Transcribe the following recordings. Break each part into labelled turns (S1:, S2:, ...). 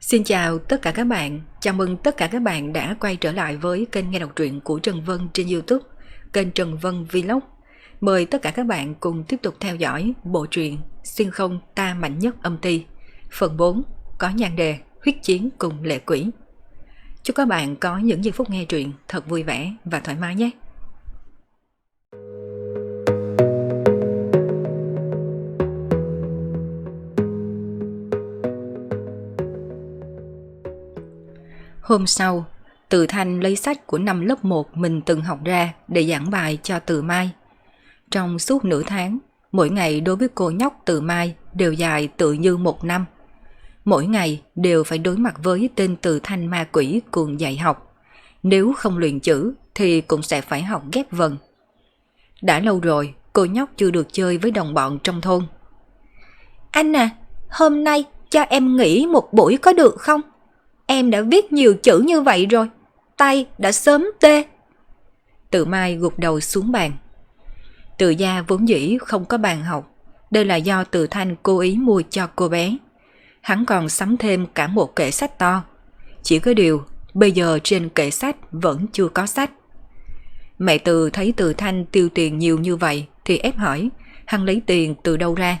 S1: Xin chào tất cả các bạn, chào mừng tất cả các bạn đã quay trở lại với kênh nghe đọc truyện của Trần Vân trên Youtube, kênh Trần Vân Vlog. Mời tất cả các bạn cùng tiếp tục theo dõi bộ truyện Xuyên không ta mạnh nhất âm ti, phần 4 có nhan đề Huyết chiến cùng lệ quỷ. Chúc các bạn có những giây phút nghe truyện thật vui vẻ và thoải mái nhé. Hôm sau, Từ Thanh lấy sách của năm lớp 1 mình từng học ra để giảng bài cho Từ Mai. Trong suốt nửa tháng, mỗi ngày đối với cô nhóc Từ Mai đều dài tự như một năm. Mỗi ngày đều phải đối mặt với tên Từ Thanh ma quỷ cuồng dạy học. Nếu không luyện chữ thì cũng sẽ phải học ghép vần. Đã lâu rồi, cô nhóc chưa được chơi với đồng bọn trong thôn.
S2: Anh à, hôm nay cho em nghỉ một buổi có được không? Em đã viết nhiều chữ như vậy rồi, tay đã sớm tê.
S1: Tự Mai gục đầu xuống bàn. Tự gia vốn dĩ không có bàn học, đây là do Từ Thanh cố ý mua cho cô bé. Hắn còn sắm thêm cả một kệ sách to. Chỉ có điều, bây giờ trên kệ sách vẫn chưa có sách. Mẹ Từ thấy Từ Thanh tiêu tiền nhiều như vậy thì ép hỏi, hắn lấy tiền từ đâu ra.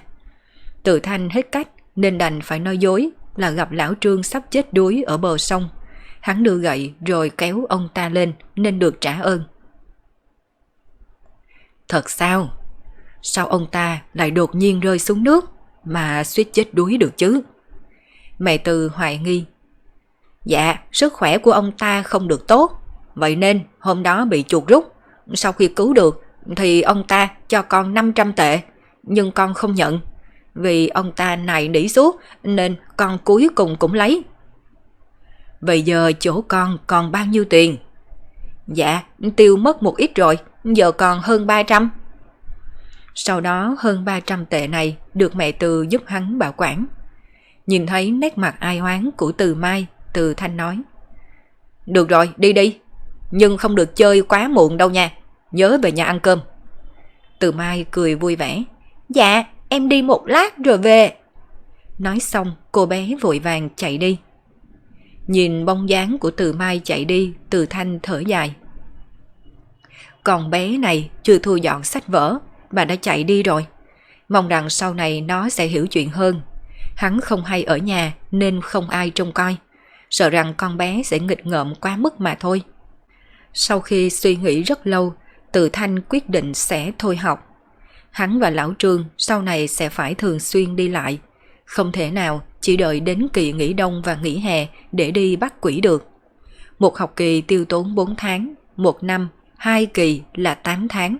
S1: Từ Thanh hết cách nên đành phải nói dối là gặp lão Trương sắp chết đuối ở bờ sông. Hắn đưa gậy rồi kéo ông ta lên nên được trả ơn. Thật sao? Sao ông ta lại đột nhiên rơi xuống nước mà suýt chết đuối được chứ? Mẹ Từ hoài nghi. Dạ, sức khỏe của ông ta không được tốt, vậy nên hôm đó bị chuột rút. Sau khi cứu được thì ông ta cho con 500 tệ, nhưng con không nhận. Vì ông ta này nỉ suốt nên con cuối cùng cũng lấy. Bây giờ chỗ con còn bao nhiêu tiền? Dạ, tiêu mất một ít rồi, giờ còn hơn 300. Sau đó hơn 300 tệ này được mẹ Từ giúp hắn bảo quản. Nhìn thấy nét mặt ai oán của Từ Mai, Từ Thanh nói. Được rồi, đi đi. Nhưng không được chơi quá muộn đâu nha. Nhớ về nhà ăn cơm. Từ Mai cười vui vẻ.
S2: Dạ, em đi một lát rồi về.
S1: Nói xong, cô bé vội vàng chạy đi. Nhìn bóng dáng của Từ Mai chạy đi, Từ Thanh thở dài. Còn bé này chưa thu dọn sách vở, bà đã chạy đi rồi. Mong rằng sau này nó sẽ hiểu chuyện hơn. Hắn không hay ở nhà nên không ai trông coi. Sợ rằng con bé sẽ nghịch ngợm quá mức mà thôi. Sau khi suy nghĩ rất lâu, Từ Thanh quyết định sẽ thôi học. Hắn và Lão Trương sau này sẽ phải thường xuyên đi lại. Không thể nào chỉ đợi đến kỳ nghỉ đông và nghỉ hè để đi bắt quỷ được. Một học kỳ tiêu tốn 4 tháng, một năm, hai kỳ là 8 tháng.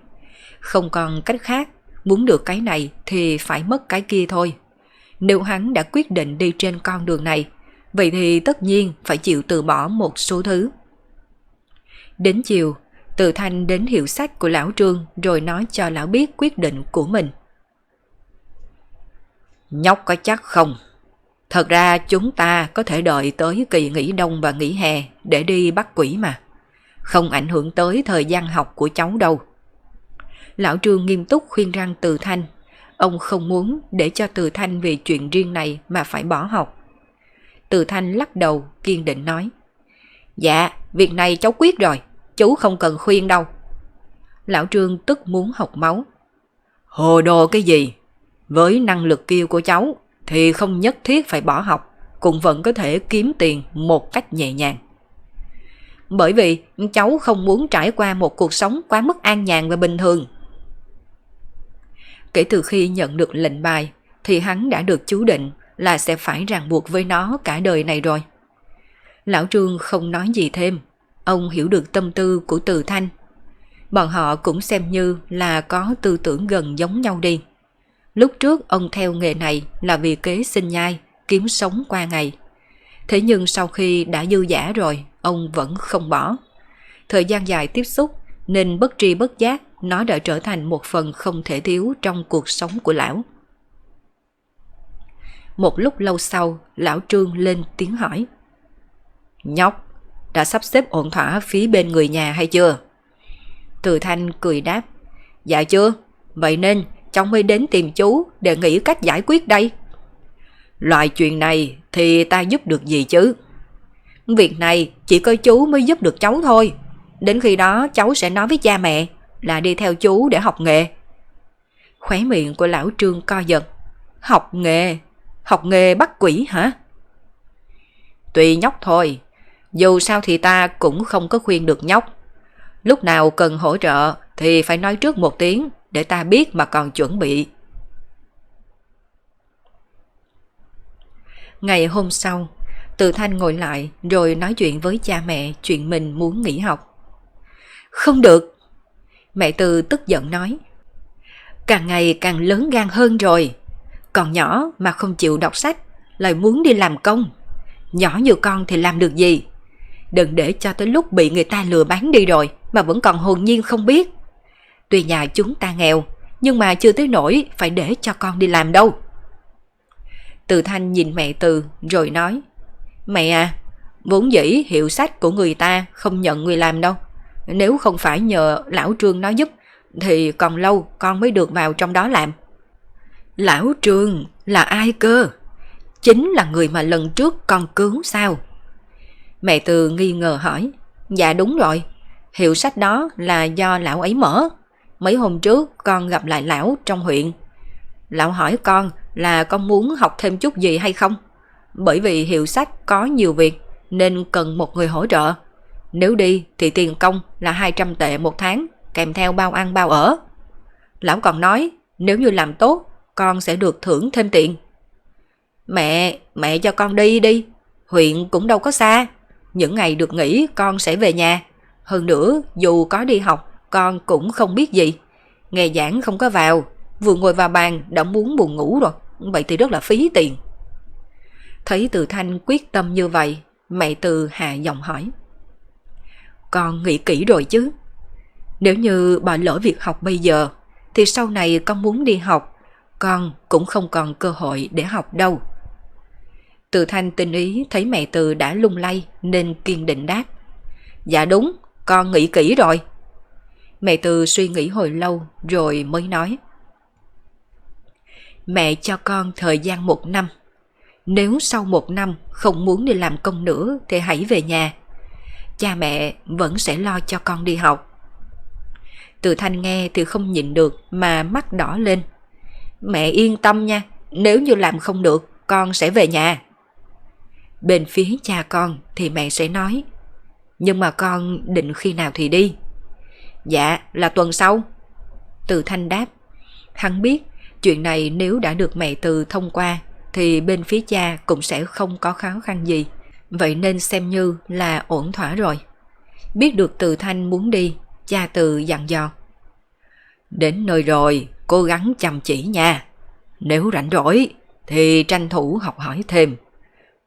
S1: Không còn cách khác, muốn được cái này thì phải mất cái kia thôi. Nếu hắn đã quyết định đi trên con đường này, vậy thì tất nhiên phải chịu từ bỏ một số thứ. Đến chiều, từ Thanh đến hiệu sách của lão Trương rồi nói cho lão biết quyết định của mình. Nhóc có chắc không? Thật ra chúng ta có thể đợi tới kỳ nghỉ đông và nghỉ hè để đi bắt quỷ mà. Không ảnh hưởng tới thời gian học của cháu đâu. Lão Trương nghiêm túc khuyên răng Từ Thanh. Ông không muốn để cho Từ Thanh vì chuyện riêng này mà phải bỏ học. Từ Thanh lắc đầu kiên định nói. Dạ, việc này cháu quyết rồi, chú không cần khuyên đâu. Lão Trương tức muốn học máu. Hồ đồ cái gì? Với năng lực kia của cháu thì không nhất thiết phải bỏ học, cũng vẫn có thể kiếm tiền một cách nhẹ nhàng. Bởi vì cháu không muốn trải qua một cuộc sống quá mức an nhàn và bình thường. Kể từ khi nhận được lệnh bài thì hắn đã được chú định là sẽ phải ràng buộc với nó cả đời này rồi. Lão Trương không nói gì thêm, ông hiểu được tâm tư của Từ Thanh. Bọn họ cũng xem như là có tư tưởng gần giống nhau đi. Lúc trước ông theo nghề này là vì kế sinh nhai, kiếm sống qua ngày. Thế nhưng sau khi đã dư giả rồi, ông vẫn không bỏ. Thời gian dài tiếp xúc nên bất tri bất giác nó đã trở thành một phần không thể thiếu trong cuộc sống của lão. Một lúc lâu sau, lão Trương lên tiếng hỏi. Nhóc, đã sắp xếp ổn thỏa phía bên người nhà hay chưa? Từ Thanh cười đáp. Dạ chưa, vậy nên cháu mới đến tìm chú để nghĩ cách giải quyết đây. Loại chuyện này thì ta giúp được gì chứ?
S2: Việc này chỉ có chú mới giúp được cháu thôi. Đến khi đó cháu sẽ nói với cha mẹ là đi theo chú để học nghề.
S1: Khóe miệng của lão Trương co giật. Học nghề? Học nghề bắt quỷ hả? Tùy nhóc thôi. Dù sao thì ta cũng không có khuyên được nhóc. Lúc nào cần hỗ trợ thì phải nói trước một tiếng để ta biết mà còn chuẩn bị. Ngày hôm sau, Từ Thanh ngồi lại rồi nói chuyện với cha mẹ chuyện mình muốn nghỉ học. Không được. Mẹ Từ tức giận nói. Càng ngày càng lớn gan hơn rồi. Còn nhỏ mà không chịu đọc sách, lại muốn đi làm công. Nhỏ như con thì làm được gì? Đừng để cho tới lúc bị người ta lừa bán đi rồi mà vẫn còn hồn nhiên không biết. Tuy nhà chúng ta nghèo, nhưng mà chưa tới nổi phải để cho con đi làm đâu. Từ Thanh nhìn mẹ Từ rồi nói Mẹ à, vốn dĩ hiệu sách của người ta không nhận người làm đâu. Nếu không phải nhờ lão Trương nói giúp thì còn lâu con mới được vào trong đó làm. Lão Trương là ai cơ? Chính là người mà lần trước con cứu sao? Mẹ Từ nghi ngờ hỏi Dạ đúng rồi, hiệu sách đó là do lão ấy mở. Mấy hôm trước con gặp lại lão trong huyện. Lão hỏi con là con muốn học thêm chút gì hay không? Bởi vì hiệu sách có nhiều việc nên cần một người hỗ trợ. Nếu đi thì tiền công là 200 tệ một tháng kèm theo bao ăn bao ở. Lão còn nói nếu như làm tốt con sẽ được thưởng thêm tiền. Mẹ, mẹ cho con đi đi. Huyện cũng đâu có xa. Những ngày được nghỉ con sẽ về nhà. Hơn nữa dù có đi học con cũng không biết gì. Nghe giảng không có vào. Vừa ngồi vào bàn đã muốn buồn ngủ rồi. Vậy thì rất là phí tiền. Thấy Từ Thanh quyết tâm như vậy, mẹ Từ hạ giọng hỏi. Con nghĩ kỹ rồi chứ? Nếu như bỏ lỡ việc học bây giờ, thì sau này con muốn đi học, con cũng không còn cơ hội để học đâu. Từ Thanh tinh ý thấy mẹ Từ đã lung lay nên kiên định đáp. Dạ đúng, con nghĩ kỹ rồi. Mẹ Từ suy nghĩ hồi lâu rồi mới nói. Mẹ cho con thời gian một năm. Nếu sau một năm không muốn đi làm công nữa thì hãy về nhà. Cha mẹ vẫn sẽ lo cho con đi học. Từ Thanh nghe thì không nhịn được mà mắt đỏ lên. Mẹ yên tâm nha, nếu như làm không được con sẽ về nhà. Bên phía cha con thì mẹ sẽ nói, Nhưng mà con định khi nào thì đi? Dạ là tuần sau. Từ Thanh đáp, Hắn biết chuyện này nếu đã được mẹ Từ thông qua Thì bên phía cha cũng sẽ không có khó khăn gì. Vậy nên xem như là ổn thỏa rồi. Biết được Từ Thanh muốn đi, Cha Từ dặn dò, Đến nơi rồi, cố gắng chăm chỉ nha. Nếu rảnh rỗi thì tranh thủ học hỏi thêm.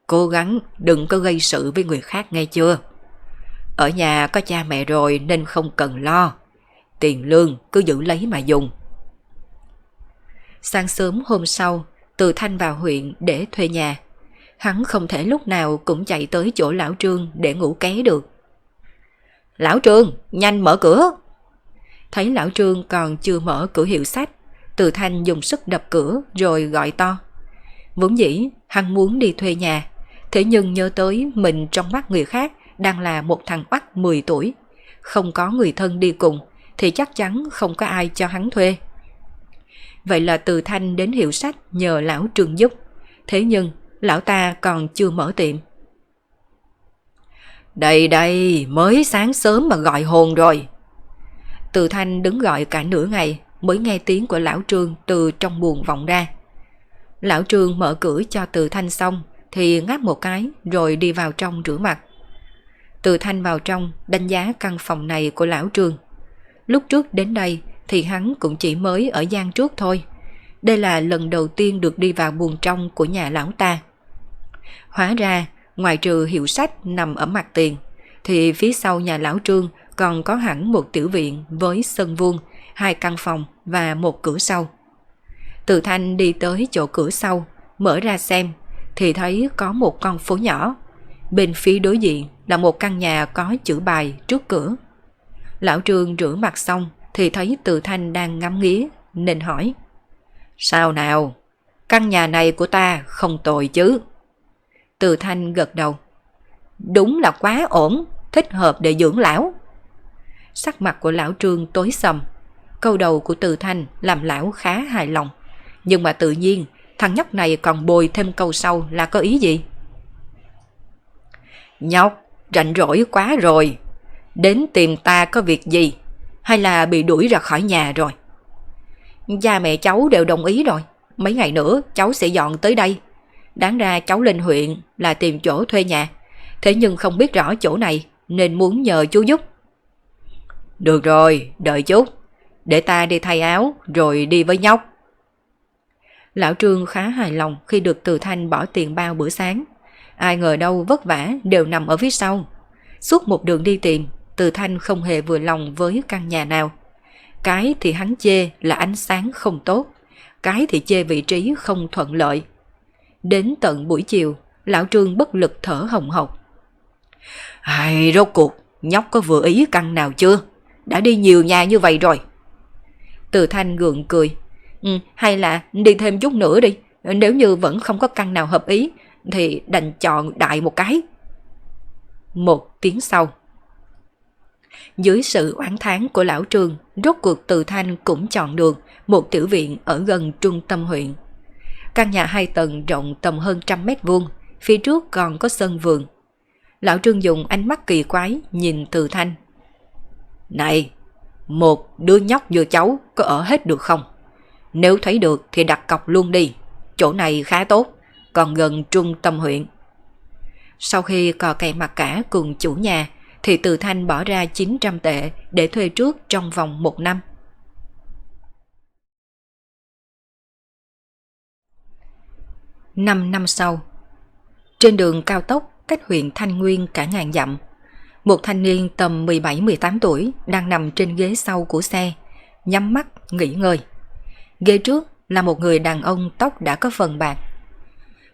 S1: Cố gắng đừng có gây sự với người khác nghe chưa? Ở nhà có cha mẹ rồi nên không cần lo. Tiền lương cứ giữ lấy mà dùng. Sáng sớm hôm sau, từ Thanh vào huyện để thuê nhà. Hắn không thể lúc nào cũng chạy tới chỗ lão Trương để ngủ ké được. Lão Trương, nhanh mở cửa! Thấy lão Trương còn chưa mở cửa hiệu sách, từ Thanh dùng sức đập cửa rồi gọi to. Vốn dĩ, hắn muốn đi thuê nhà, Thế nhưng nhớ tới mình trong mắt người khác đang là một thằng oách 10 tuổi. Không có người thân đi cùng thì chắc chắn không có ai cho hắn thuê. Vậy là từ thanh đến hiệu sách nhờ lão trường giúp. Thế nhưng lão ta còn chưa mở tiệm. Đây đây, mới sáng sớm mà gọi hồn rồi. Từ thanh đứng gọi cả nửa ngày mới nghe tiếng của lão trương từ trong buồng vọng ra. Lão trương mở cửa cho từ thanh xong thì ngáp một cái rồi đi vào trong rửa mặt. Từ thanh vào trong đánh giá căn phòng này của lão trường. Lúc trước đến đây thì hắn cũng chỉ mới ở gian trước thôi. Đây là lần đầu tiên được đi vào buồng trong của nhà lão ta. Hóa ra, ngoài trừ hiệu sách nằm ở mặt tiền, thì phía sau nhà lão Trương còn có hẳn một tiểu viện với sân vuông, hai căn phòng và một cửa sau. Từ thanh đi tới chỗ cửa sau, mở ra xem thì thấy có một con phố nhỏ. Bên phía đối diện là một căn nhà có chữ bài trước cửa. Lão Trương rửa mặt xong thì thấy Từ Thanh đang ngắm nghía nên hỏi. Sao nào? Căn nhà này của ta không tồi chứ. Từ thanh gật đầu. Đúng là quá ổn, thích hợp để dưỡng lão. Sắc mặt của lão trương tối sầm. Câu đầu của từ thanh làm lão khá hài lòng. Nhưng mà tự nhiên, thằng nhóc này còn bồi thêm câu sau là có ý gì? Nhóc, rảnh rỗi quá rồi. Đến tìm ta có việc gì? Hay là bị đuổi ra khỏi nhà rồi? Cha mẹ cháu đều đồng ý rồi. Mấy ngày nữa cháu sẽ dọn tới đây. Đáng ra cháu lên huyện là tìm chỗ thuê nhà. Thế nhưng không biết rõ chỗ này nên muốn nhờ chú giúp. Được rồi, đợi chút. Để ta đi thay áo rồi đi với nhóc. Lão Trương khá hài lòng khi được Từ Thanh bỏ tiền bao bữa sáng. Ai ngờ đâu vất vả đều nằm ở phía sau. Suốt một đường đi tìm, Từ Thanh không hề vừa lòng với căn nhà nào. Cái thì hắn chê là ánh sáng không tốt, cái thì chê vị trí không thuận lợi. Đến tận buổi chiều, lão Trương bất lực thở hồng hộc. Ai rốt cuộc, nhóc có vừa ý căn nào chưa? Đã đi nhiều nhà như vậy rồi. Từ Thanh gượng cười. Ừ, hay là đi thêm chút nữa đi. Nếu như vẫn không có căn nào hợp ý, thì đành chọn đại một cái. Một tiếng sau. Dưới sự oán tháng của lão trường, rốt cuộc từ thanh cũng chọn được một tiểu viện ở gần trung tâm huyện. Căn nhà hai tầng rộng tầm hơn trăm mét vuông, phía trước còn có sân vườn. Lão Trương dùng ánh mắt kỳ quái nhìn từ thanh. Này, một đứa nhóc vừa cháu có ở hết được không? Nếu thấy được thì đặt cọc luôn đi, chỗ này khá tốt, còn gần trung tâm huyện. Sau khi cò cày mặt cả cùng chủ nhà, thì Từ Thanh bỏ ra 900 tệ để thuê trước trong vòng một năm. Năm năm sau, trên đường cao tốc cách huyện Thanh Nguyên cả ngàn dặm, một thanh niên tầm 17-18 tuổi đang nằm trên ghế sau của xe, nhắm mắt nghỉ ngơi. Ghế trước là một người đàn ông tóc đã có phần bạc.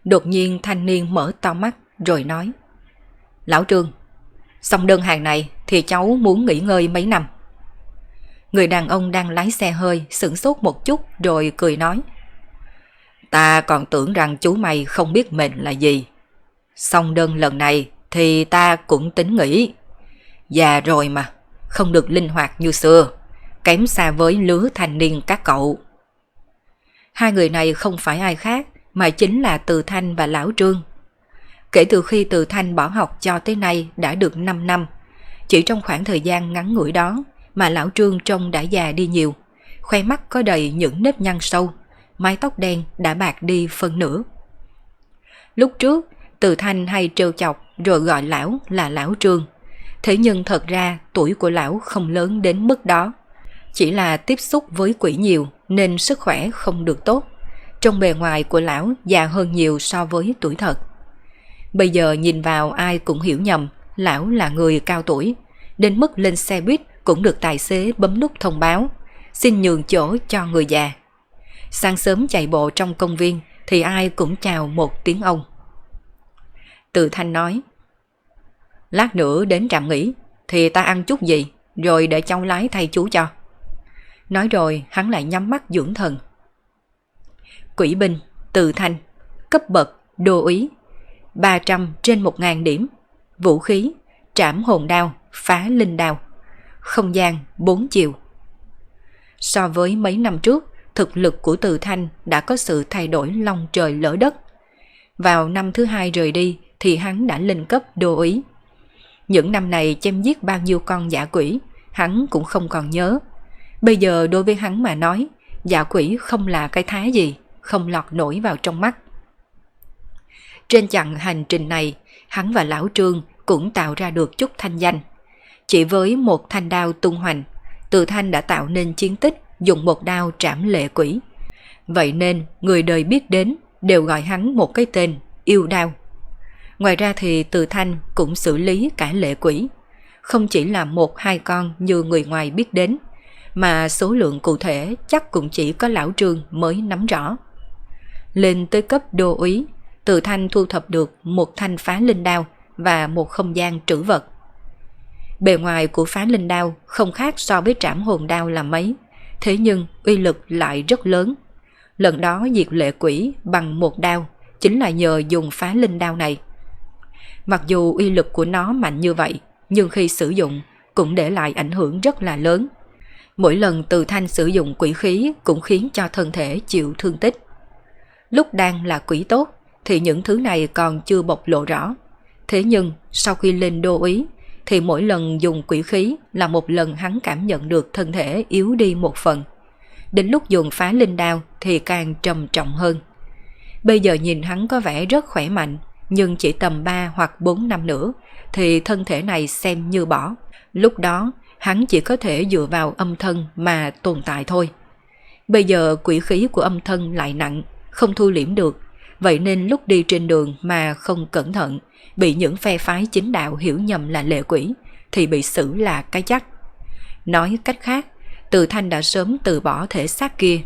S1: Đột nhiên thanh niên mở to mắt rồi nói Lão Trương, xong đơn hàng này thì cháu muốn nghỉ ngơi mấy năm. Người đàn ông đang lái xe hơi sửng sốt một chút rồi cười nói Ta còn tưởng rằng chú mày không biết mình là gì. Xong đơn lần này thì ta cũng tính nghỉ. Già rồi mà, không được linh hoạt như xưa, kém xa với lứa thanh niên các cậu. Hai người này không phải ai khác mà chính là Từ Thanh và Lão Trương. Kể từ khi Từ Thanh bỏ học cho tới nay đã được 5 năm, chỉ trong khoảng thời gian ngắn ngủi đó mà Lão Trương trông đã già đi nhiều, khoe mắt có đầy những nếp nhăn sâu, mái tóc đen đã bạc đi phân nửa. Lúc trước, Từ Thanh hay trêu chọc rồi gọi lão là Lão Trương. Thế nhưng thật ra tuổi của lão không lớn đến mức đó. Chỉ là tiếp xúc với quỷ nhiều nên sức khỏe không được tốt. Trong bề ngoài của lão già hơn nhiều so với tuổi thật. Bây giờ nhìn vào ai cũng hiểu nhầm lão là người cao tuổi. Đến mức lên xe buýt cũng được tài xế bấm nút thông báo. Xin nhường chỗ cho người già. Sáng sớm chạy bộ trong công viên thì ai cũng chào một tiếng ông. Từ Thanh nói, Lát nữa đến trạm nghỉ thì ta ăn chút gì, rồi để cháu lái thay chú cho. Nói rồi hắn lại nhắm mắt dưỡng thần. Quỷ binh, từ thanh, cấp bậc, đô ý, 300 trên 1.000 điểm, vũ khí, trảm hồn đao, phá linh đao, không gian 4 chiều. So với mấy năm trước, thực lực của Từ Thanh đã có sự thay đổi long trời lỡ đất. Vào năm thứ hai rời đi thì hắn đã lên cấp đô ý. Những năm này chém giết bao nhiêu con giả quỷ, hắn cũng không còn nhớ. Bây giờ đối với hắn mà nói, dạ quỷ không là cái thái gì, không lọt nổi vào trong mắt. Trên chặng hành trình này, hắn và Lão Trương cũng tạo ra được chút thanh danh. Chỉ với một thanh đao tung hoành, Từ Thanh đã tạo nên chiến tích dùng một đao trảm lệ quỷ. Vậy nên người đời biết đến đều gọi hắn một cái tên yêu đao. Ngoài ra thì Từ Thanh cũng xử lý cả lệ quỷ. Không chỉ là một hai con như người ngoài biết đến, mà số lượng cụ thể chắc cũng chỉ có lão trương mới nắm rõ. Lên tới cấp đô úy, Từ Thanh thu thập được một thanh phá linh đao và một không gian trữ vật. Bề ngoài của phá linh đao không khác so với trảm hồn đao là mấy, thế nhưng uy lực lại rất lớn. Lần đó diệt lệ quỷ bằng một đao, chính là nhờ dùng phá linh đao này. Mặc dù uy lực của nó mạnh như vậy, nhưng khi sử dụng cũng để lại ảnh hưởng rất là lớn. Mỗi lần từ thanh sử dụng quỷ khí cũng khiến cho thân thể chịu thương tích. Lúc đang là quỷ tốt thì những thứ này còn chưa bộc lộ rõ. Thế nhưng sau khi lên đô ý thì mỗi lần dùng quỷ khí là một lần hắn cảm nhận được thân thể yếu đi một phần. Đến lúc dùng phá linh đao thì càng trầm trọng hơn. Bây giờ nhìn hắn có vẻ rất khỏe mạnh, nhưng chỉ tầm 3 hoặc 4 năm nữa thì thân thể này xem như bỏ. Lúc đó hắn chỉ có thể dựa vào âm thân mà tồn tại thôi. Bây giờ quỷ khí của âm thân lại nặng, không thu liễm được, vậy nên lúc đi trên đường mà không cẩn thận, bị những phe phái chính đạo hiểu nhầm là lệ quỷ, thì bị xử là cái chắc. Nói cách khác, Từ Thanh đã sớm từ bỏ thể xác kia.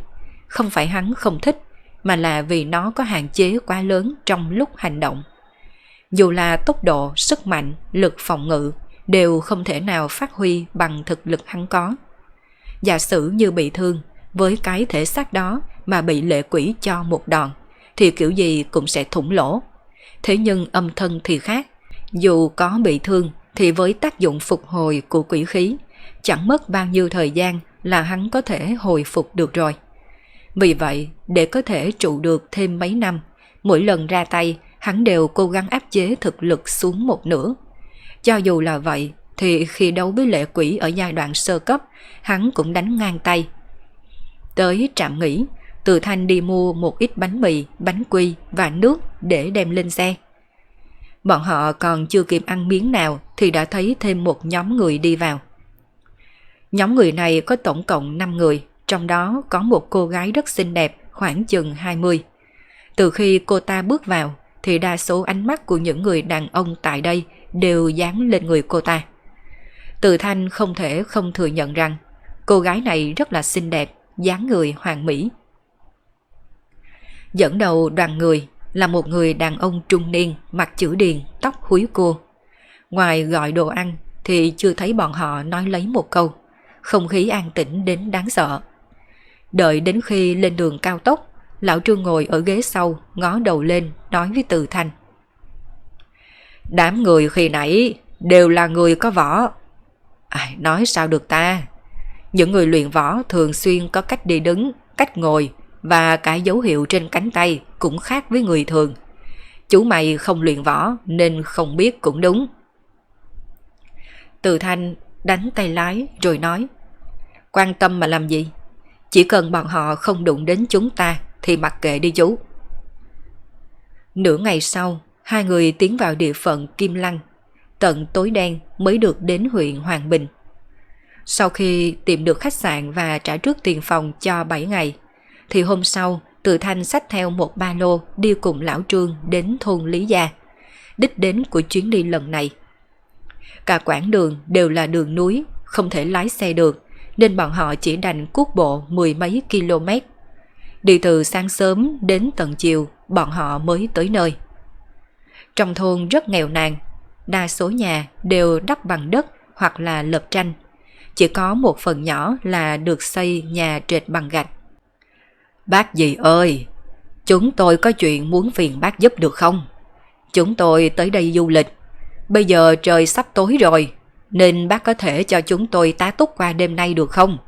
S1: Không phải hắn không thích, mà là vì nó có hạn chế quá lớn trong lúc hành động. Dù là tốc độ, sức mạnh, lực phòng ngự đều không thể nào phát huy bằng thực lực hắn có. Giả sử như bị thương, với cái thể xác đó mà bị lệ quỷ cho một đòn, thì kiểu gì cũng sẽ thủng lỗ. Thế nhưng âm thân thì khác, dù có bị thương thì với tác dụng phục hồi của quỷ khí, chẳng mất bao nhiêu thời gian là hắn có thể hồi phục được rồi. Vì vậy, để có thể trụ được thêm mấy năm, mỗi lần ra tay, hắn đều cố gắng áp chế thực lực xuống một nửa. Cho dù là vậy, thì khi đấu với lệ quỷ ở giai đoạn sơ cấp, hắn cũng đánh ngang tay. Tới trạm nghỉ, Từ Thanh đi mua một ít bánh mì, bánh quy và nước để đem lên xe. Bọn họ còn chưa kịp ăn miếng nào thì đã thấy thêm một nhóm người đi vào. Nhóm người này có tổng cộng 5 người, trong đó có một cô gái rất xinh đẹp, khoảng chừng 20. Từ khi cô ta bước vào, thì đa số ánh mắt của những người đàn ông tại đây đều dán lên người cô ta. Từ Thanh không thể không thừa nhận rằng cô gái này rất là xinh đẹp, dáng người hoàn mỹ. Dẫn đầu đoàn người là một người đàn ông trung niên, mặt chữ điền, tóc húi cua. Ngoài gọi đồ ăn thì chưa thấy bọn họ nói lấy một câu. Không khí an tĩnh đến đáng sợ. Đợi đến khi lên đường cao tốc, lão Trương ngồi ở ghế sau, ngó đầu lên, nói với Từ Thanh. Đám người khi nãy đều là người có võ. À, nói sao được ta? Những người luyện võ thường xuyên có cách đi đứng, cách ngồi và cả dấu hiệu trên cánh tay cũng khác với người thường. Chú mày không luyện võ nên không biết cũng đúng. Từ Thanh đánh tay lái rồi nói Quan tâm mà làm gì? Chỉ cần bọn họ không đụng đến chúng ta thì mặc kệ đi chú. Nửa ngày sau, hai người tiến vào địa phận Kim Lăng. Tận tối đen mới được đến huyện Hoàng Bình. Sau khi tìm được khách sạn và trả trước tiền phòng cho 7 ngày, thì hôm sau Từ Thanh xách theo một ba lô đi cùng Lão Trương đến thôn Lý Gia. Đích đến của chuyến đi lần này. Cả quãng đường đều là đường núi, không thể lái xe được, nên bọn họ chỉ đành cuốc bộ mười mấy km. Đi từ sáng sớm đến tận chiều, bọn họ mới tới nơi. Trong thôn rất nghèo nàn, đa số nhà đều đắp bằng đất hoặc là lợp tranh. Chỉ có một phần nhỏ là được xây nhà trệt bằng gạch. Bác gì ơi, chúng tôi có chuyện muốn phiền bác giúp được không? Chúng tôi tới đây du lịch. Bây giờ trời sắp tối rồi, nên bác có thể cho chúng tôi tá túc qua đêm nay được không?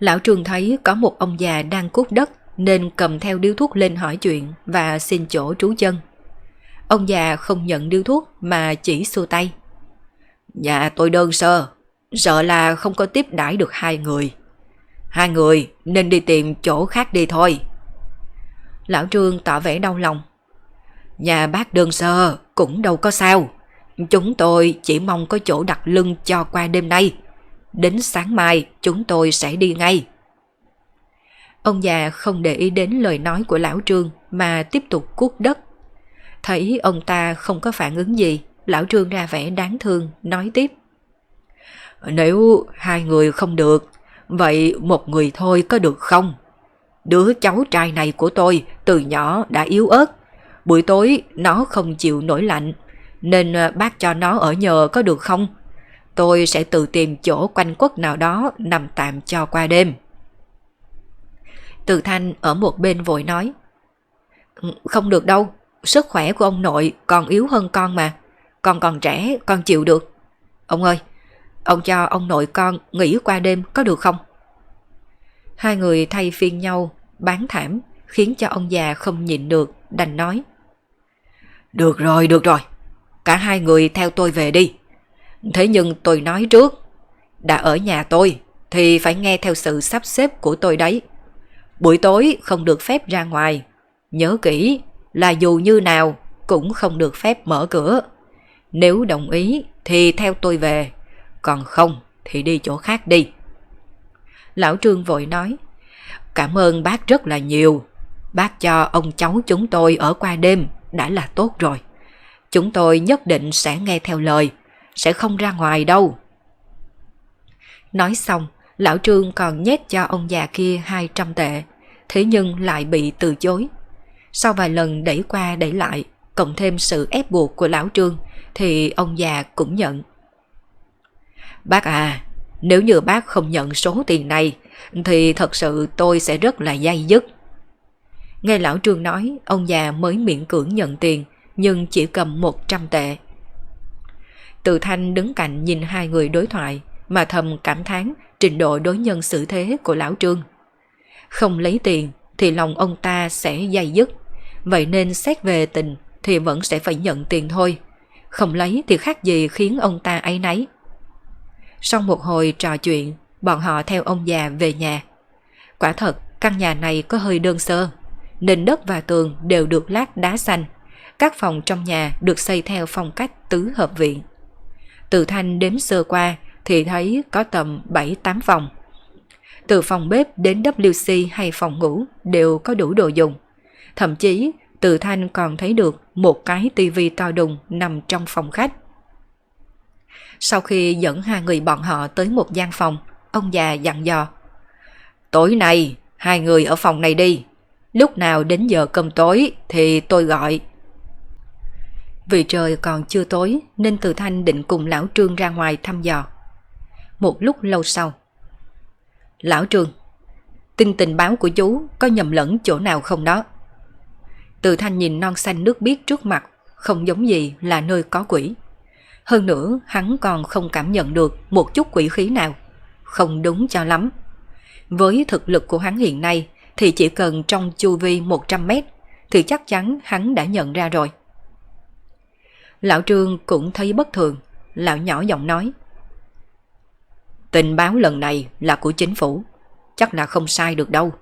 S1: Lão Trương thấy có một ông già đang cút đất nên cầm theo điếu thuốc lên hỏi chuyện và xin chỗ trú chân. Ông già không nhận điếu thuốc mà chỉ xua tay. Nhà tôi đơn sơ, sợ là không có tiếp đãi được hai người. Hai người nên đi tìm chỗ khác đi thôi. Lão Trương tỏ vẻ đau lòng. Nhà bác đơn sơ cũng đâu có sao. Chúng tôi chỉ mong có chỗ đặt lưng cho qua đêm nay. Đến sáng mai chúng tôi sẽ đi ngay. Ông già không để ý đến lời nói của lão Trương mà tiếp tục cuốc đất. Thấy ông ta không có phản ứng gì, lão Trương ra vẻ đáng thương, nói tiếp. Nếu hai người không được, vậy một người thôi có được không? Đứa cháu trai này của tôi từ nhỏ đã yếu ớt. Buổi tối nó không chịu nổi lạnh, nên à, bác cho nó ở nhờ có được không? Tôi sẽ tự tìm chỗ quanh quất nào đó nằm tạm cho qua đêm. Từ Thanh ở một bên vội nói. Không được đâu, sức khỏe của ông nội còn yếu hơn con mà. Con còn trẻ, con chịu được. Ông ơi, ông cho ông nội con nghỉ qua đêm có được không? Hai người thay phiên nhau, bán thảm, khiến cho ông già không nhịn được, đành nói. Được rồi, được rồi. Cả hai người theo tôi về đi. Thế nhưng tôi nói trước, đã ở nhà tôi thì phải nghe theo sự sắp xếp của tôi đấy. Buổi tối không được phép ra ngoài. Nhớ kỹ là dù như nào cũng không được phép mở cửa. Nếu đồng ý thì theo tôi về, còn không thì đi chỗ khác đi. Lão Trương vội nói, cảm ơn bác rất là nhiều. Bác cho ông cháu chúng tôi ở qua đêm đã là tốt rồi. Chúng tôi nhất định sẽ nghe theo lời, sẽ không ra ngoài đâu. Nói xong, lão Trương còn nhét cho ông già kia 200 tệ, thế nhưng lại bị từ chối. Sau vài lần đẩy qua đẩy lại, cộng thêm sự ép buộc của lão Trương, thì ông già cũng nhận. Bác à, nếu như bác không nhận số tiền này, thì thật sự tôi sẽ rất là dây dứt. Nghe lão Trương nói, ông già mới miễn cưỡng nhận tiền, nhưng chỉ cầm 100 tệ. Từ Thanh đứng cạnh nhìn hai người đối thoại, mà thầm cảm thán trình độ đối nhân xử thế của lão Trương. Không lấy tiền thì lòng ông ta sẽ dây dứt, vậy nên xét về tình thì vẫn sẽ phải nhận tiền thôi. Không lấy thì khác gì khiến ông ta ấy nấy. Sau một hồi trò chuyện, bọn họ theo ông già về nhà. Quả thật, căn nhà này có hơi đơn sơ. Nền đất và tường đều được lát đá xanh. Các phòng trong nhà được xây theo phong cách tứ hợp viện. Từ thanh đếm sơ qua thì thấy có tầm 7-8 phòng. Từ phòng bếp đến WC hay phòng ngủ đều có đủ đồ dùng. Thậm chí từ thanh còn thấy được một cái tivi to đùng nằm trong phòng khách. Sau khi dẫn hai người bọn họ tới một gian phòng, ông già dặn dò. Tối nay, hai người ở phòng này đi. Lúc nào đến giờ cơm tối thì tôi gọi. Vì trời còn chưa tối nên Từ Thanh định cùng Lão Trương ra ngoài thăm dò. Một lúc lâu sau. Lão Trương, tin tình báo của chú có nhầm lẫn chỗ nào không đó? Từ Thanh nhìn non xanh nước biếc trước mặt, không giống gì là nơi có quỷ. Hơn nữa, hắn còn không cảm nhận được một chút quỷ khí nào. Không đúng cho lắm. Với thực lực của hắn hiện nay, thì chỉ cần trong chu vi 100 mét, thì chắc chắn hắn đã nhận ra rồi. Lão Trương cũng thấy bất thường, lão nhỏ giọng nói. Tình báo lần này là của chính phủ, chắc là không sai được đâu.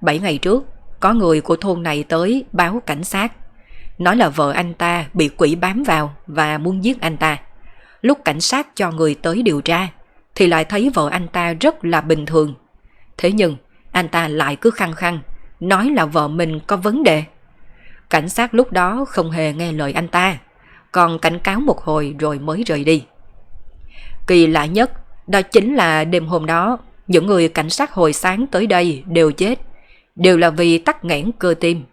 S1: Bảy ngày trước, có người của thôn này tới báo cảnh sát. Nói là vợ anh ta bị quỷ bám vào và muốn giết anh ta. Lúc cảnh sát cho người tới điều tra, thì lại thấy vợ anh ta rất là bình thường. Thế nhưng, anh ta lại cứ khăng khăng, nói là vợ mình có vấn đề. Cảnh sát lúc đó không hề nghe lời anh ta, còn cảnh cáo một hồi rồi mới rời đi. Kỳ lạ nhất, đó chính là đêm hôm đó, những người cảnh sát hồi sáng tới đây đều chết, đều là vì tắc nghẽn cơ tim.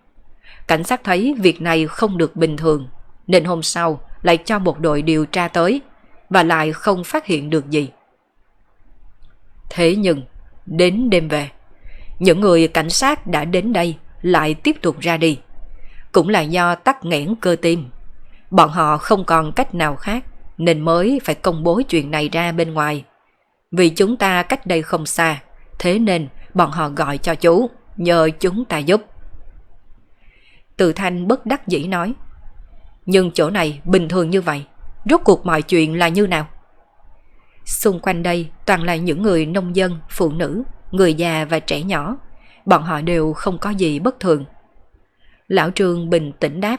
S1: Cảnh sát thấy việc này không được bình thường, nên hôm sau lại cho một đội điều tra tới, và lại không phát hiện được gì. Thế nhưng, đến đêm về, những người cảnh sát đã đến đây lại tiếp tục ra đi. Cũng là do tắc nghẽn cơ tim. Bọn họ không còn cách nào khác nên mới phải công bố chuyện này ra bên ngoài. Vì chúng ta cách đây không xa, thế nên bọn họ gọi cho chú, nhờ chúng ta giúp. Từ thanh bất đắc dĩ nói. Nhưng chỗ này bình thường như vậy, rốt cuộc mọi chuyện là như nào? Xung quanh đây toàn là những người nông dân, phụ nữ, người già và trẻ nhỏ. Bọn họ đều không có gì bất thường. Lão Trương bình tĩnh đáp.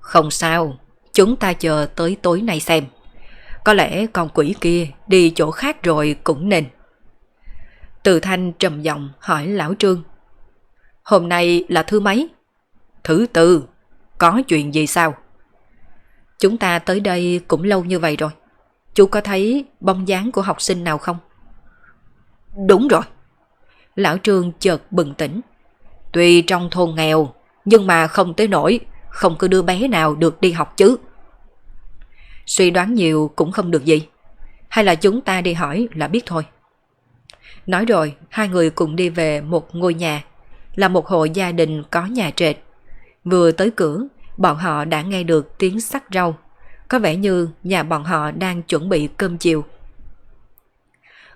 S1: Không sao, chúng ta chờ tới tối nay xem. Có lẽ con quỷ kia đi chỗ khác rồi cũng nên. Từ thanh trầm giọng hỏi lão Trương. Hôm nay là thứ mấy? Thứ tư. Có chuyện gì sao? Chúng ta tới đây cũng lâu như vậy rồi. Chú có thấy bóng dáng của học sinh nào không? Đúng rồi. Lão Trương chợt bừng tỉnh. Tuy trong thôn nghèo, nhưng mà không tới nổi, không có đứa bé nào được đi học chứ. Suy đoán nhiều cũng không được gì. Hay là chúng ta đi hỏi là biết thôi. Nói rồi, hai người cùng đi về một ngôi nhà, là một hộ gia đình có nhà trệt. Vừa tới cửa, bọn họ đã nghe được tiếng sắc rau. Có vẻ như nhà bọn họ đang chuẩn bị cơm chiều.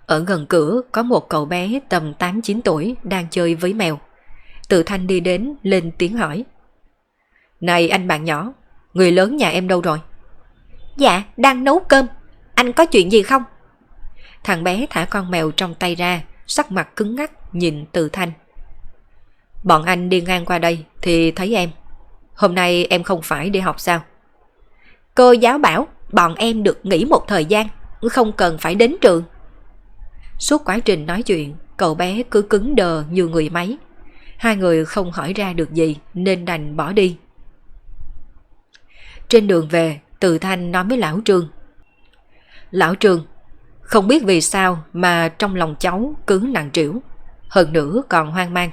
S1: Ở gần cửa có một cậu bé tầm 8-9 tuổi đang chơi với mèo. Tự Thanh đi đến lên tiếng hỏi. Này anh bạn nhỏ, người lớn nhà em đâu rồi?
S2: Dạ, đang nấu cơm. Anh có chuyện gì không?
S1: Thằng bé thả con mèo trong tay ra, sắc mặt cứng ngắc nhìn Từ Thanh. Bọn anh đi ngang qua đây thì thấy em. Hôm nay em không phải đi học sao?
S2: Cô giáo bảo bọn em được nghỉ một thời gian, không cần phải đến trường.
S1: Suốt quá trình nói chuyện, cậu bé cứ cứng đờ như người máy. Hai người không hỏi ra được gì nên đành bỏ đi. Trên đường về, Từ Thanh nói với Lão Trương. Lão Trương, không biết vì sao mà trong lòng cháu cứ nặng trĩu, hơn nữa còn hoang mang.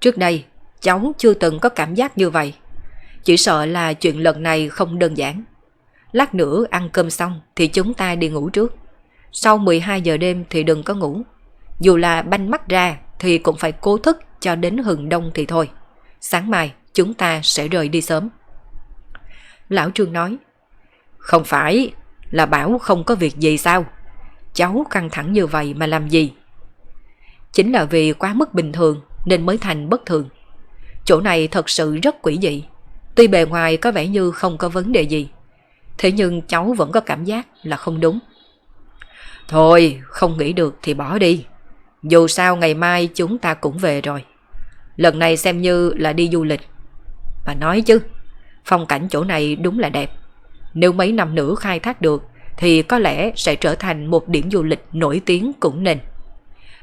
S1: Trước đây, cháu chưa từng có cảm giác như vậy. Chỉ sợ là chuyện lần này không đơn giản. Lát nữa ăn cơm xong thì chúng ta đi ngủ trước. Sau 12 giờ đêm thì đừng có ngủ. Dù là banh mắt ra thì cũng phải cố thức cho đến hừng đông thì thôi. Sáng mai chúng ta sẽ rời đi sớm. Lão Trương nói, không phải là bảo không có việc gì sao? Cháu căng thẳng như vậy mà làm gì? Chính là vì quá mức bình thường nên mới thành bất thường. Chỗ này thật sự rất quỷ dị. Tuy bề ngoài có vẻ như không có vấn đề gì, thế nhưng cháu vẫn có cảm giác là không đúng. Thôi, không nghĩ được thì bỏ đi. Dù sao ngày mai chúng ta cũng về rồi. Lần này xem như là đi du lịch. Mà nói chứ, phong cảnh chỗ này đúng là đẹp. Nếu mấy năm nữa khai thác được thì có lẽ sẽ trở thành một điểm du lịch nổi tiếng cũng nên.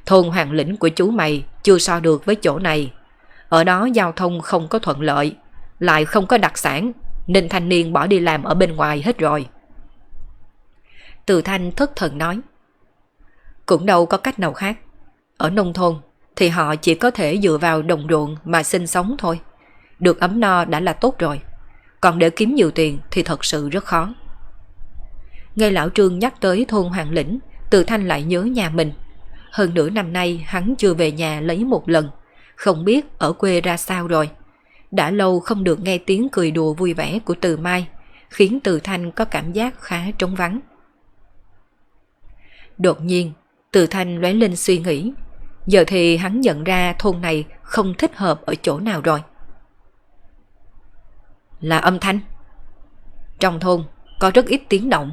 S1: Thôn Hoàng Lĩnh của chú mày chưa so được với chỗ này. Ở đó giao thông không có thuận lợi, lại không có đặc sản, nên thanh niên bỏ đi làm ở bên ngoài hết rồi. Từ Thanh thất thần nói. Cũng đâu có cách nào khác. Ở nông thôn thì họ chỉ có thể dựa vào đồng ruộng mà sinh sống thôi. Được ấm no đã là tốt rồi. Còn để kiếm nhiều tiền thì thật sự rất khó. Nghe lão Trương nhắc tới thôn Hoàng Lĩnh, Từ Thanh lại nhớ nhà mình. Hơn nửa năm nay hắn chưa về nhà lấy một lần, không biết ở quê ra sao rồi. Đã lâu không được nghe tiếng cười đùa vui vẻ của Từ Mai, khiến Từ Thanh có cảm giác khá trống vắng. Đột nhiên, Từ Thanh lóe lên suy nghĩ, giờ thì hắn nhận ra thôn này không thích hợp ở chỗ nào rồi. Là âm thanh. Trong thôn có rất ít tiếng động,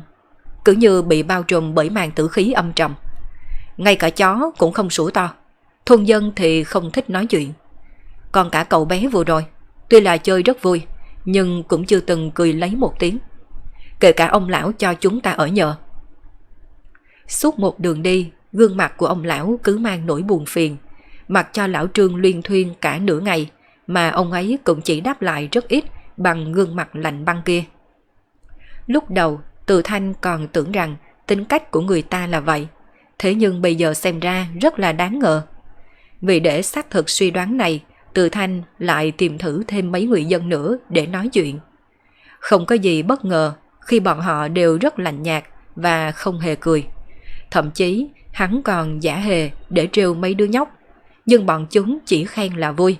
S1: cứ như bị bao trùm bởi màn tử khí âm trầm. Ngay cả chó cũng không sủa to, thôn dân thì không thích nói chuyện. Còn cả cậu bé vừa rồi, tuy là chơi rất vui, nhưng cũng chưa từng cười lấy một tiếng. Kể cả ông lão cho chúng ta ở nhờ. Suốt một đường đi, gương mặt của ông lão cứ mang nỗi buồn phiền, mặc cho lão trương luyên thuyên cả nửa ngày, mà ông ấy cũng chỉ đáp lại rất ít bằng gương mặt lạnh băng kia. Lúc đầu, từ Thanh còn tưởng rằng tính cách của người ta là vậy, thế nhưng bây giờ xem ra rất là đáng ngờ. Vì để xác thực suy đoán này, Từ Thanh lại tìm thử thêm mấy người dân nữa để nói chuyện. Không có gì bất ngờ khi bọn họ đều rất lạnh nhạt và không hề cười. Thậm chí hắn còn giả hề để trêu mấy đứa nhóc, nhưng bọn chúng chỉ khen là vui,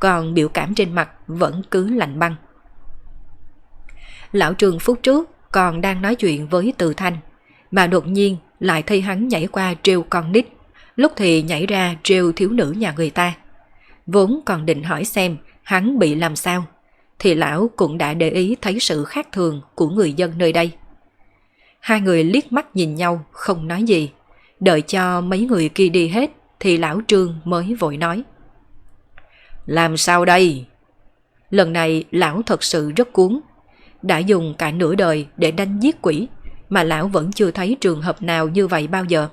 S1: còn biểu cảm trên mặt vẫn cứ lạnh băng. Lão Trường phút trước còn đang nói chuyện với Từ Thanh, mà đột nhiên lại thấy hắn nhảy qua trêu con nít, lúc thì nhảy ra trêu thiếu nữ nhà người ta. Vốn còn định hỏi xem hắn bị làm sao, thì lão cũng đã để ý thấy sự khác thường của người dân nơi đây. Hai người liếc mắt nhìn nhau không nói gì, đợi cho mấy người kia đi hết thì lão trương mới vội nói. Làm sao đây? Lần này lão thật sự rất cuốn, đã dùng cả nửa đời để đánh giết quỷ, mà lão vẫn chưa thấy trường hợp nào như vậy bao giờ.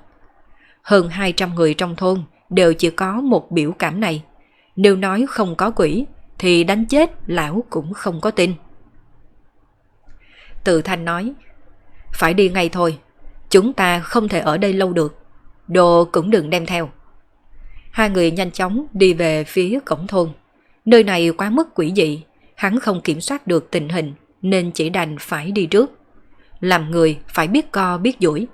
S1: Hơn 200 người trong thôn đều chỉ có một biểu cảm này. Nếu nói không có quỷ, thì đánh chết lão cũng không có tin. Tự Thanh nói, phải đi ngay thôi, chúng ta không thể ở đây lâu được, đồ cũng đừng đem theo. Hai người nhanh chóng đi về phía cổng thôn. Nơi này quá mức quỷ dị, hắn không kiểm soát được tình hình nên chỉ đành phải đi trước. Làm người phải biết co biết duỗi,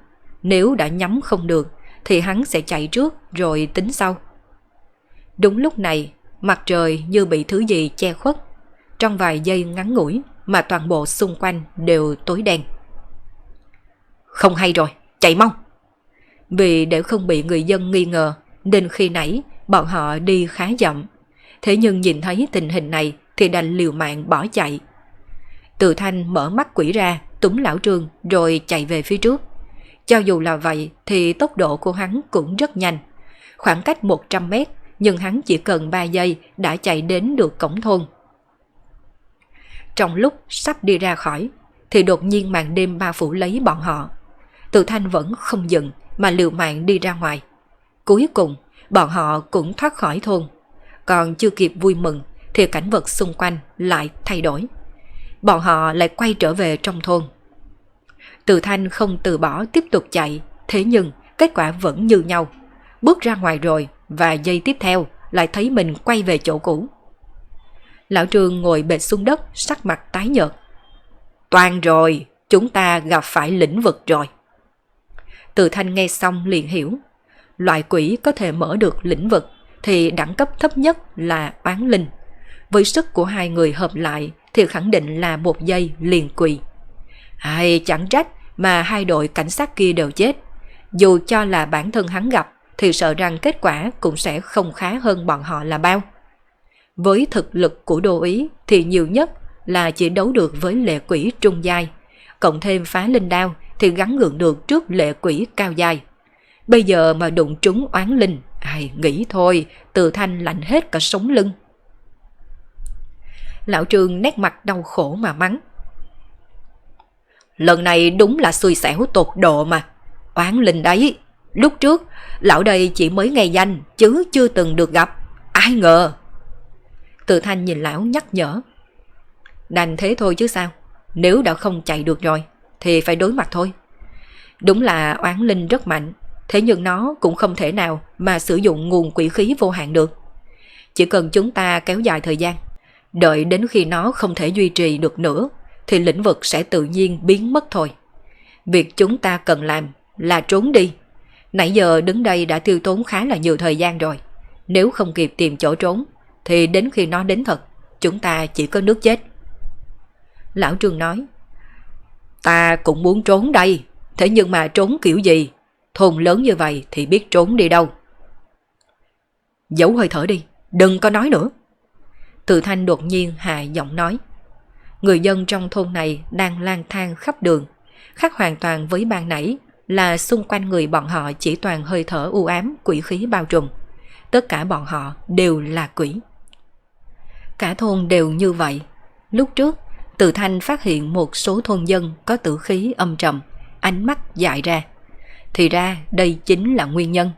S1: nếu đã nhắm không được thì hắn sẽ chạy trước rồi tính sau. Đúng lúc này, mặt trời như bị thứ gì che khuất. Trong vài giây ngắn ngủi mà toàn bộ xung quanh đều tối đen. Không hay rồi, chạy mau! Vì để không bị người dân nghi ngờ nên khi nãy bọn họ đi khá chậm. Thế nhưng nhìn thấy tình hình này thì đành liều mạng bỏ chạy. Từ thanh mở mắt quỷ ra, túm lão trương rồi chạy về phía trước. Cho dù là vậy thì tốc độ của hắn cũng rất nhanh. Khoảng cách 100 mét nhưng hắn chỉ cần 3 giây đã chạy đến được cổng thôn. Trong lúc sắp đi ra khỏi thì đột nhiên màn đêm bao phủ lấy bọn họ. Từ thanh vẫn không dừng mà liều mạng đi ra ngoài. Cuối cùng bọn họ cũng thoát khỏi thôn. Còn chưa kịp vui mừng thì cảnh vật xung quanh lại thay đổi. Bọn họ lại quay trở về trong thôn. Từ thanh không từ bỏ tiếp tục chạy, thế nhưng kết quả vẫn như nhau. Bước ra ngoài rồi và giây tiếp theo lại thấy mình quay về chỗ cũ. Lão Trương ngồi bệt xuống đất, sắc mặt tái nhợt. Toàn rồi, chúng ta gặp phải lĩnh vực rồi. Từ thanh nghe xong liền hiểu. Loại quỷ có thể mở được lĩnh vực thì đẳng cấp thấp nhất là oán linh. Với sức của hai người hợp lại thì khẳng định là một giây liền quỳ. Hay chẳng trách mà hai đội cảnh sát kia đều chết. Dù cho là bản thân hắn gặp thì sợ rằng kết quả cũng sẽ không khá hơn bọn họ là bao. Với thực lực của đô ý thì nhiều nhất là chỉ đấu được với lệ quỷ trung giai, cộng thêm phá linh đao thì gắn gượng được trước lệ quỷ cao dài. Bây giờ mà đụng trúng oán linh, ai nghĩ thôi, từ thanh lạnh hết cả sống lưng. Lão Trương nét mặt đau khổ mà mắng. Lần này đúng là xui xẻo tột độ mà. Oán linh đấy, lúc trước lão đây chỉ mới nghe danh chứ chưa từng được gặp. Ai ngờ. Từ thanh nhìn lão nhắc nhở. Đành thế thôi chứ sao, nếu đã không chạy được rồi thì phải đối mặt thôi. Đúng là oán linh rất mạnh, thế nhưng nó cũng không thể nào mà sử dụng nguồn quỷ khí vô hạn được. Chỉ cần chúng ta kéo dài thời gian, đợi đến khi nó không thể duy trì được nữa, thì lĩnh vực sẽ tự nhiên biến mất thôi. Việc chúng ta cần làm là trốn đi. Nãy giờ đứng đây đã tiêu tốn khá là nhiều thời gian rồi. Nếu không kịp tìm chỗ trốn, thì đến khi nó đến thật, chúng ta chỉ có nước chết. Lão Trương nói, Ta cũng muốn trốn đây, thế nhưng mà trốn kiểu gì? Thôn lớn như vậy thì biết trốn đi đâu. Giấu hơi thở đi, đừng có nói nữa. Từ thanh đột nhiên hạ giọng nói. Người dân trong thôn này đang lang thang khắp đường, khác hoàn toàn với ban nãy là xung quanh người bọn họ chỉ toàn hơi thở u ám, quỷ khí bao trùm. Tất cả bọn họ đều là quỷ. Cả thôn đều như vậy. Lúc trước, từ thanh phát hiện một số thôn dân có tử khí âm trầm, ánh mắt dại ra. Thì ra đây chính là nguyên nhân.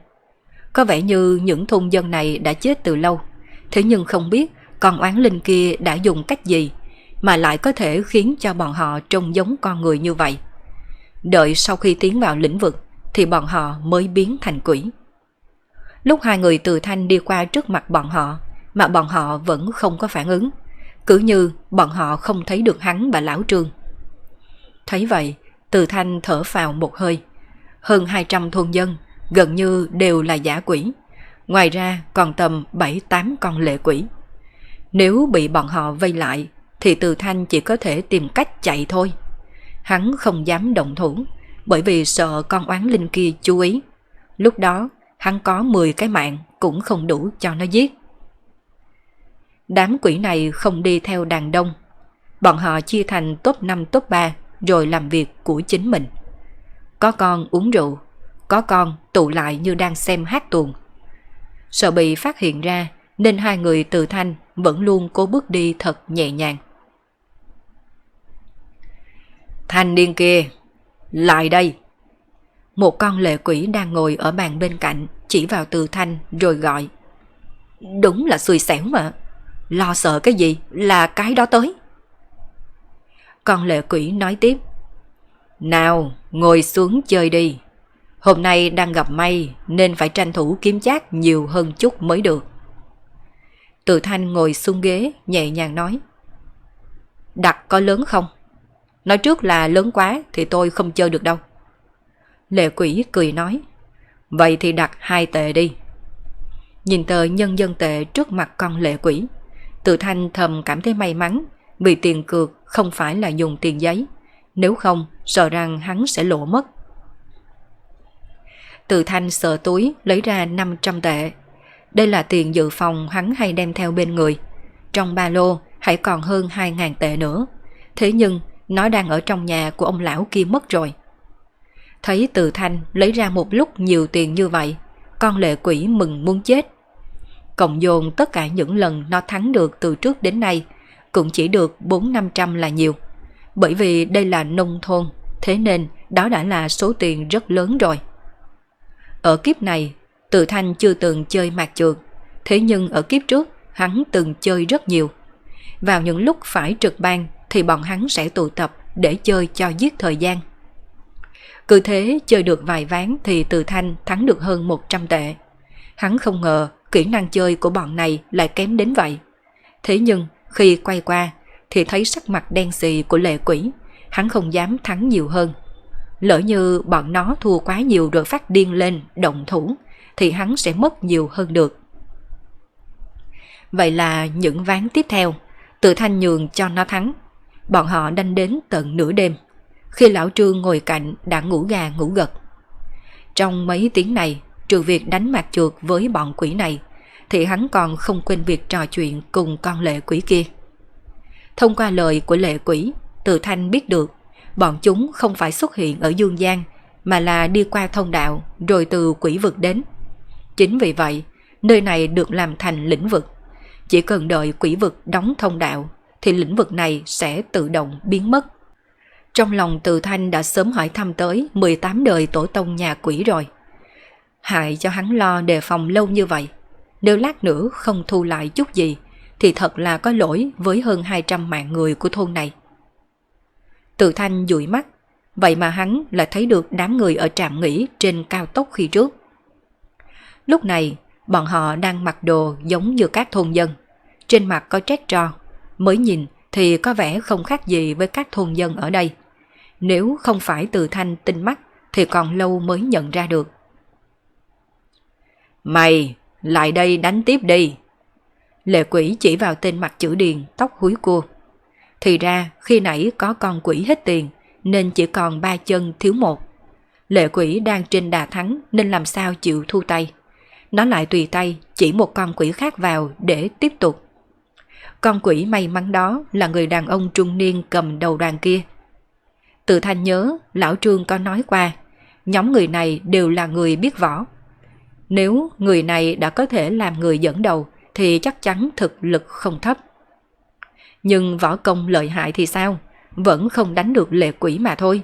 S1: Có vẻ như những thôn dân này đã chết từ lâu, thế nhưng không biết con oán linh kia đã dùng cách gì mà lại có thể khiến cho bọn họ trông giống con người như vậy. Đợi sau khi tiến vào lĩnh vực thì bọn họ mới biến thành quỷ. Lúc hai người từ thanh đi qua trước mặt bọn họ mà bọn họ vẫn không có phản ứng. Cứ như bọn họ không thấy được hắn và lão trương. Thấy vậy, từ thanh thở vào một hơi. Hơn 200 thôn dân, gần như đều là giả quỷ. Ngoài ra còn tầm 7-8 con lệ quỷ. Nếu bị bọn họ vây lại, thì từ thanh chỉ có thể tìm cách chạy thôi. Hắn không dám động thủ, bởi vì sợ con oán linh kia chú ý. Lúc đó, hắn có 10 cái mạng cũng không đủ cho nó giết. Đám quỷ này không đi theo đàn đông. Bọn họ chia thành top 5 top 3 rồi làm việc của chính mình. Có con uống rượu, có con tụ lại như đang xem hát tuồng. Sợ bị phát hiện ra nên hai người từ thanh vẫn luôn cố bước đi thật nhẹ nhàng. Thanh niên kia, lại đây. Một con lệ quỷ đang ngồi ở bàn bên cạnh chỉ vào từ thanh rồi gọi. Đúng là xui xẻo mà. Lo sợ cái gì là cái đó tới. Con lệ quỷ nói tiếp. Nào, ngồi xuống chơi đi. Hôm nay đang gặp may nên phải tranh thủ kiếm chác nhiều hơn chút mới được. Từ thanh ngồi xuống ghế nhẹ nhàng nói. Đặt có lớn không? Nói trước là lớn quá thì tôi không chơi được đâu. Lệ quỷ cười nói. Vậy thì đặt hai tệ đi. Nhìn tờ nhân dân tệ trước mặt con lệ quỷ, tự thanh thầm cảm thấy may mắn vì tiền cược không phải là dùng tiền giấy, nếu không sợ rằng hắn sẽ lộ mất. Từ thanh sợ túi lấy ra 500 tệ. Đây là tiền dự phòng hắn hay đem theo bên người. Trong ba lô hãy còn hơn 2.000 tệ nữa. Thế nhưng nó đang ở trong nhà của ông lão kia mất rồi. Thấy từ thanh lấy ra một lúc nhiều tiền như vậy, con lệ quỷ mừng muốn chết. Cộng dồn tất cả những lần nó thắng được từ trước đến nay, cũng chỉ được 4-500 là nhiều. Bởi vì đây là nông thôn, thế nên đó đã là số tiền rất lớn rồi. Ở kiếp này, Tự Thanh chưa từng chơi mạc trượt, thế nhưng ở kiếp trước, hắn từng chơi rất nhiều. Vào những lúc phải trực ban thì bọn hắn sẽ tụ tập để chơi cho giết thời gian. Cứ thế chơi được vài ván thì Từ Thanh thắng được hơn 100 tệ. Hắn không ngờ kỹ năng chơi của bọn này lại kém đến vậy. Thế nhưng khi quay qua thì thấy sắc mặt đen xì của lệ quỷ, hắn không dám thắng nhiều hơn. Lỡ như bọn nó thua quá nhiều rồi phát điên lên, động thủ, thì hắn sẽ mất nhiều hơn được. Vậy là những ván tiếp theo, tự thanh nhường cho nó thắng. Bọn họ đánh đến tận nửa đêm, khi lão trương ngồi cạnh đã ngủ gà ngủ gật. Trong mấy tiếng này, trừ việc đánh mạc chuột với bọn quỷ này, thì hắn còn không quên việc trò chuyện cùng con lệ quỷ kia. Thông qua lời của lệ quỷ, Từ Thanh biết được bọn chúng không phải xuất hiện ở dương gian mà là đi qua thông đạo rồi từ quỷ vực đến. Chính vì vậy, nơi này được làm thành lĩnh vực. Chỉ cần đợi quỷ vực đóng thông đạo thì lĩnh vực này sẽ tự động biến mất. Trong lòng Từ Thanh đã sớm hỏi thăm tới 18 đời tổ tông nhà quỷ rồi. Hại cho hắn lo đề phòng lâu như vậy. Nếu lát nữa không thu lại chút gì thì thật là có lỗi với hơn 200 mạng người của thôn này. Từ thanh dụi mắt, vậy mà hắn lại thấy được đám người ở trạm nghỉ trên cao tốc khi trước. Lúc này, bọn họ đang mặc đồ giống như các thôn dân. Trên mặt có trét tròn mới nhìn thì có vẻ không khác gì với các thôn dân ở đây. Nếu không phải từ thanh tinh mắt thì còn lâu mới nhận ra được. Mày, lại đây đánh tiếp đi. Lệ quỷ chỉ vào tên mặt chữ điền, tóc húi cua. Thì ra khi nãy có con quỷ hết tiền nên chỉ còn ba chân thiếu một. Lệ quỷ đang trên đà thắng nên làm sao chịu thu tay. Nó lại tùy tay, chỉ một con quỷ khác vào để tiếp tục. Con quỷ may mắn đó là người đàn ông trung niên cầm đầu đoàn kia. Tự thanh nhớ, lão trương có nói qua, nhóm người này đều là người biết võ. Nếu người này đã có thể làm người dẫn đầu, thì chắc chắn thực lực không thấp. Nhưng võ công lợi hại thì sao? Vẫn không đánh được lệ quỷ mà thôi.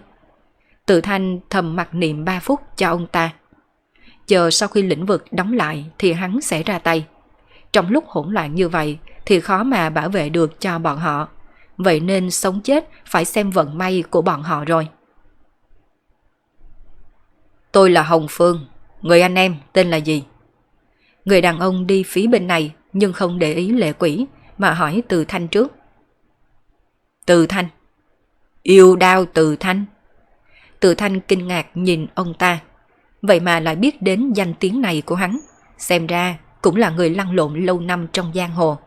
S1: Tự thanh thầm mặc niệm 3 phút cho ông ta. Chờ sau khi lĩnh vực đóng lại thì hắn sẽ ra tay. Trong lúc hỗn loạn như vậy thì khó mà bảo vệ được cho bọn họ. Vậy nên sống chết phải xem vận may của bọn họ rồi. Tôi là Hồng Phương, người anh em tên là gì? Người đàn ông đi phía bên này nhưng không để ý lệ quỷ mà hỏi từ thanh trước. Từ thanh. Yêu đao từ thanh. Từ thanh kinh ngạc nhìn ông ta. Vậy mà lại biết đến danh tiếng này của hắn. Xem ra cũng là người lăn lộn lâu năm trong giang hồ.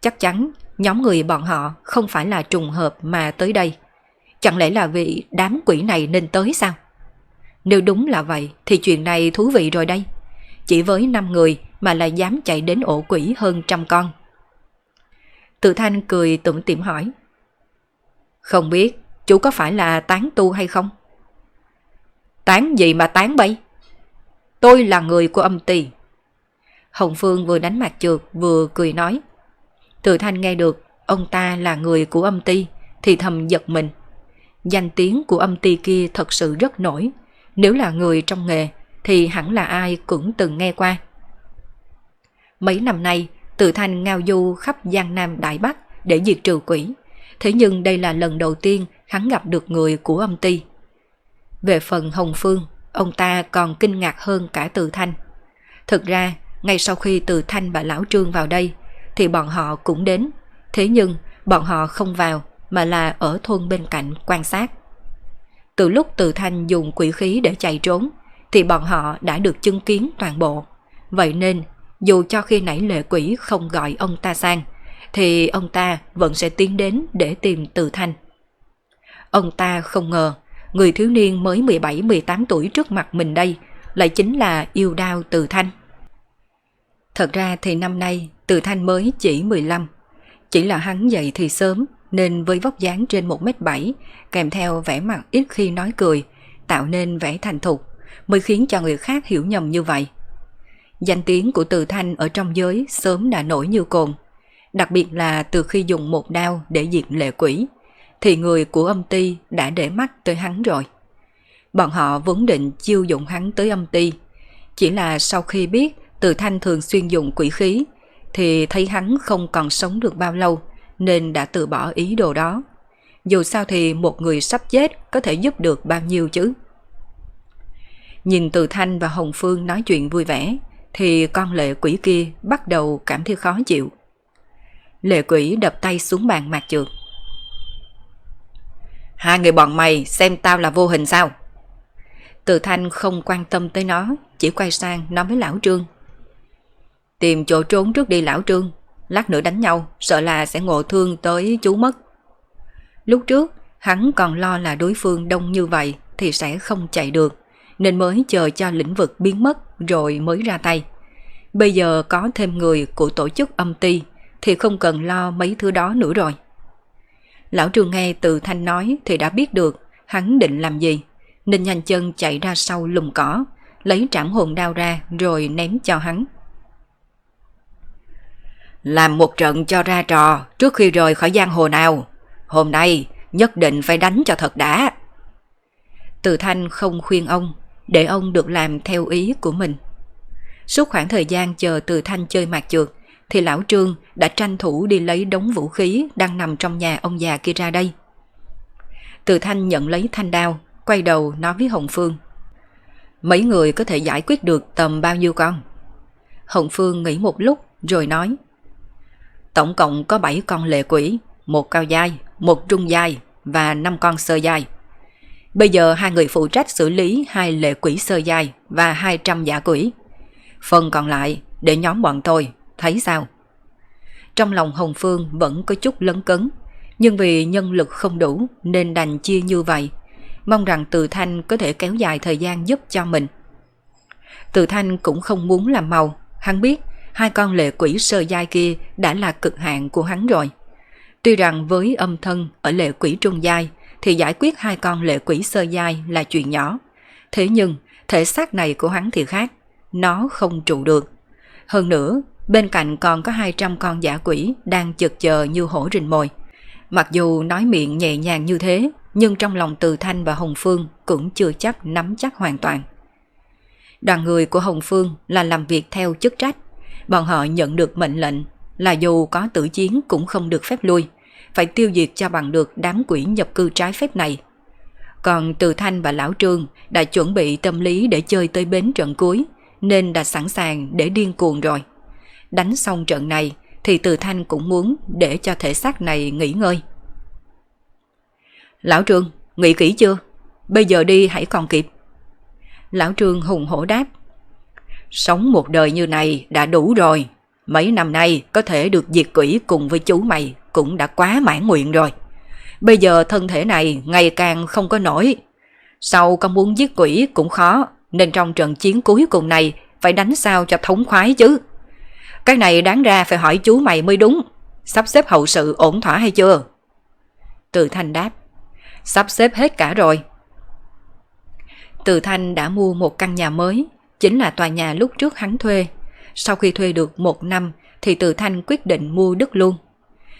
S1: Chắc chắn nhóm người bọn họ không phải là trùng hợp mà tới đây. Chẳng lẽ là vì đám quỷ này nên tới sao? Nếu đúng là vậy, thì chuyện này thú vị rồi đây. Chỉ với 5 người mà lại dám chạy đến ổ quỷ hơn trăm con. Tự thanh cười tủm tỉm hỏi. Không biết, chú có phải là tán tu hay không? Tán gì mà tán bay? Tôi là người của âm tỳ. Hồng Phương vừa đánh mặt trượt vừa cười nói. Tự thanh nghe được ông ta là người của âm ty thì thầm giật mình. Danh tiếng của âm ty kia thật sự rất nổi. Nếu là người trong nghề thì hẳn là ai cũng từng nghe qua. Mấy năm nay, Tự Thanh ngao du khắp Giang Nam Đại Bắc để diệt trừ quỷ. Thế nhưng đây là lần đầu tiên hắn gặp được người của âm ty. Về phần Hồng Phương, ông ta còn kinh ngạc hơn cả Từ Thanh. Thực ra, ngay sau khi Từ Thanh và Lão Trương vào đây, thì bọn họ cũng đến. Thế nhưng, bọn họ không vào, mà là ở thôn bên cạnh quan sát. Từ lúc Từ Thanh dùng quỷ khí để chạy trốn, thì bọn họ đã được chứng kiến toàn bộ. Vậy nên, dù cho khi nãy lệ quỷ không gọi ông ta sang, thì ông ta vẫn sẽ tiến đến để tìm Từ Thanh. Ông ta không ngờ, người thiếu niên mới 17-18 tuổi trước mặt mình đây lại chính là yêu đao Từ Thanh. Thật ra thì năm nay Từ Thanh mới chỉ 15. Chỉ là hắn dậy thì sớm nên với vóc dáng trên 1m7 kèm theo vẻ mặt ít khi nói cười tạo nên vẻ thành thục mới khiến cho người khác hiểu nhầm như vậy. Danh tiếng của Từ Thanh ở trong giới sớm đã nổi như cồn. Đặc biệt là từ khi dùng một đao để diệt lệ quỷ, thì người của âm ti đã để mắt tới hắn rồi. Bọn họ vốn định chiêu dụng hắn tới âm ti. Chỉ là sau khi biết Từ Thanh thường xuyên dùng quỷ khí, thì thấy hắn không còn sống được bao lâu, nên đã từ bỏ ý đồ đó. Dù sao thì một người sắp chết có thể giúp được bao nhiêu chứ. Nhìn Từ Thanh và Hồng Phương nói chuyện vui vẻ, thì con lệ quỷ kia bắt đầu cảm thấy khó chịu. Lệ quỷ đập tay xuống bàn mạc trượt. Hai người bọn mày xem tao là vô hình sao? Từ thanh không quan tâm tới nó, chỉ quay sang nói với lão trương. Tìm chỗ trốn trước đi lão trương, lát nữa đánh nhau, sợ là sẽ ngộ thương tới chú mất. Lúc trước, hắn còn lo là đối phương đông như vậy thì sẽ không chạy được, nên mới chờ cho lĩnh vực biến mất rồi mới ra tay. Bây giờ có thêm người của tổ chức âm ty thì không cần lo mấy thứ đó nữa rồi. Lão Trương nghe từ Thanh nói thì đã biết được hắn định làm gì, nên nhanh chân chạy ra sau lùm cỏ, lấy trảm hồn đao ra rồi ném cho hắn. Làm một trận cho ra trò trước khi rời khỏi giang hồ nào. Hôm nay nhất định phải đánh cho thật đã. Từ Thanh không khuyên ông, để ông được làm theo ý của mình. Suốt khoảng thời gian chờ Từ Thanh chơi mạc trượt, thì lão Trương đã tranh thủ đi lấy đống vũ khí đang nằm trong nhà ông già kia ra đây. Từ Thanh nhận lấy thanh đao, quay đầu nói với Hồng Phương. Mấy người có thể giải quyết được tầm bao nhiêu con? Hồng Phương nghĩ một lúc rồi nói. Tổng cộng có 7 con lệ quỷ, một cao dai, một trung dai và 5 con sơ dai. Bây giờ hai người phụ trách xử lý hai lệ quỷ sơ dai và 200 giả quỷ. Phần còn lại để nhóm bọn tôi thấy sao? Trong lòng Hồng Phương vẫn có chút lấn cấn, nhưng vì nhân lực không đủ nên đành chia như vậy. Mong rằng Từ Thanh có thể kéo dài thời gian giúp cho mình. Từ Thanh cũng không muốn làm màu, hắn biết hai con lệ quỷ sơ giai kia đã là cực hạn của hắn rồi. Tuy rằng với âm thân ở lệ quỷ trung giai thì giải quyết hai con lệ quỷ sơ giai là chuyện nhỏ. Thế nhưng thể xác này của hắn thì khác, nó không trụ được. Hơn nữa, Bên cạnh còn có 200 con giả quỷ đang chực chờ như hổ rình mồi. Mặc dù nói miệng nhẹ nhàng như thế, nhưng trong lòng Từ Thanh và Hồng Phương cũng chưa chắc nắm chắc hoàn toàn. Đoàn người của Hồng Phương là làm việc theo chức trách. Bọn họ nhận được mệnh lệnh là dù có tử chiến cũng không được phép lui, phải tiêu diệt cho bằng được đám quỷ nhập cư trái phép này. Còn Từ Thanh và Lão Trương đã chuẩn bị tâm lý để chơi tới bến trận cuối, nên đã sẵn sàng để điên cuồng rồi. Đánh xong trận này thì Từ Thanh cũng muốn để cho thể xác này nghỉ ngơi. Lão Trương, nghĩ kỹ chưa? Bây giờ đi hãy còn kịp. Lão Trương hùng hổ đáp. Sống một đời như này đã đủ rồi. Mấy năm nay có thể được diệt quỷ cùng với chú mày cũng đã quá mãn nguyện rồi. Bây giờ thân thể này ngày càng không có nổi. Sau con muốn giết quỷ cũng khó, nên trong trận chiến cuối cùng này phải đánh sao cho thống khoái chứ. Cái này đáng ra phải hỏi chú mày mới đúng. Sắp xếp hậu sự ổn thỏa hay chưa? Từ Thanh đáp. Sắp xếp hết cả rồi. Từ Thanh đã mua một căn nhà mới, chính là tòa nhà lúc trước hắn thuê. Sau khi thuê được một năm thì Từ Thanh quyết định mua đất luôn.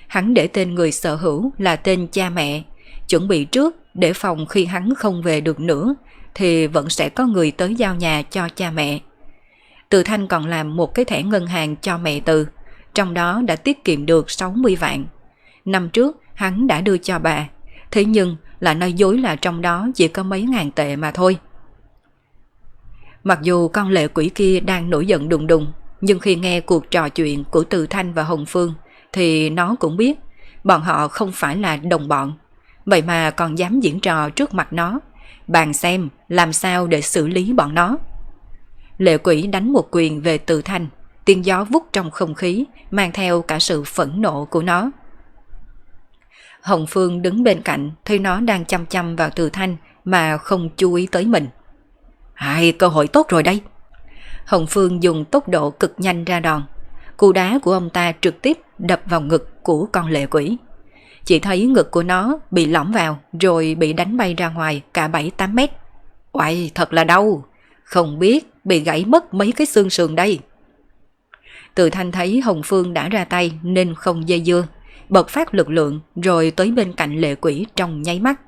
S1: Hắn để tên người sở hữu là tên cha mẹ, chuẩn bị trước để phòng khi hắn không về được nữa thì vẫn sẽ có người tới giao nhà cho cha mẹ. Từ Thanh còn làm một cái thẻ ngân hàng cho mẹ Từ, trong đó đã tiết kiệm được 60 vạn. Năm trước hắn đã đưa cho bà, thế nhưng là nói dối là trong đó chỉ có mấy ngàn tệ mà thôi. Mặc dù con lệ quỷ kia đang nổi giận đùng đùng, nhưng khi nghe cuộc trò chuyện của Từ Thanh và Hồng Phương thì nó cũng biết bọn họ không phải là đồng bọn. Vậy mà còn dám diễn trò trước mặt nó, bàn xem làm sao để xử lý bọn nó. Lệ quỷ đánh một quyền về từ thanh, tiếng gió vút trong không khí, mang theo cả sự phẫn nộ của nó. Hồng Phương đứng bên cạnh, thấy nó đang chăm chăm vào từ thanh mà không chú ý tới mình. Hai cơ hội tốt rồi đây. Hồng Phương dùng tốc độ cực nhanh ra đòn. Cú đá của ông ta trực tiếp đập vào ngực của con lệ quỷ. Chỉ thấy ngực của nó bị lõm vào rồi bị đánh bay ra ngoài cả 7-8 mét. Oài, thật là đau. Không biết bị gãy mất mấy cái xương sườn đây. Từ thanh thấy Hồng Phương đã ra tay nên không dây dưa. Bật phát lực lượng rồi tới bên cạnh lệ quỷ trong nháy mắt.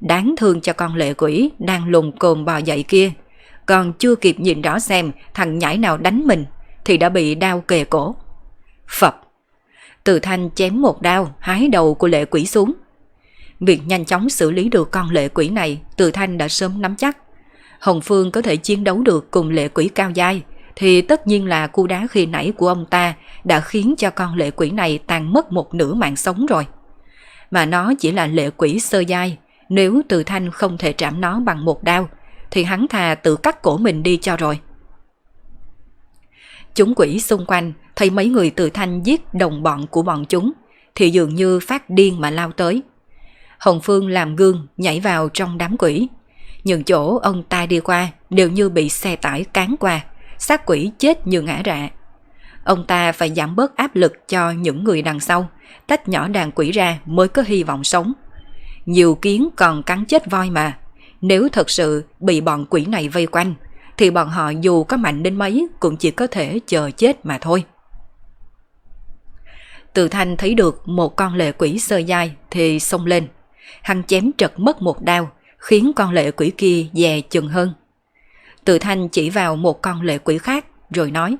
S1: Đáng thương cho con lệ quỷ đang lùng cồn bò dậy kia. Còn chưa kịp nhìn rõ xem thằng nhảy nào đánh mình thì đã bị đau kề cổ. Phập từ thanh chém một đao, hái đầu của lệ quỷ xuống. Việc nhanh chóng xử lý được con lệ quỷ này, từ thanh đã sớm nắm chắc. Hồng Phương có thể chiến đấu được cùng lệ quỷ cao dai, thì tất nhiên là cú đá khi nãy của ông ta đã khiến cho con lệ quỷ này tàn mất một nửa mạng sống rồi. Mà nó chỉ là lệ quỷ sơ dai, nếu từ thanh không thể trảm nó bằng một đao, thì hắn thà tự cắt cổ mình đi cho rồi. Chúng quỷ xung quanh thấy mấy người từ thanh giết đồng bọn của bọn chúng, thì dường như phát điên mà lao tới. Hồng Phương làm gương nhảy vào trong đám quỷ. Những chỗ ông ta đi qua đều như bị xe tải cán qua, xác quỷ chết như ngã rạ. Ông ta phải giảm bớt áp lực cho những người đằng sau, tách nhỏ đàn quỷ ra mới có hy vọng sống. Nhiều kiến còn cắn chết voi mà, nếu thật sự bị bọn quỷ này vây quanh, thì bọn họ dù có mạnh đến mấy cũng chỉ có thể chờ chết mà thôi. Từ thanh thấy được một con lệ quỷ sơ dai thì xông lên. Hắn chém trật mất một đao, khiến con lệ quỷ kia dè chừng hơn. Từ thanh chỉ vào một con lệ quỷ khác, rồi nói,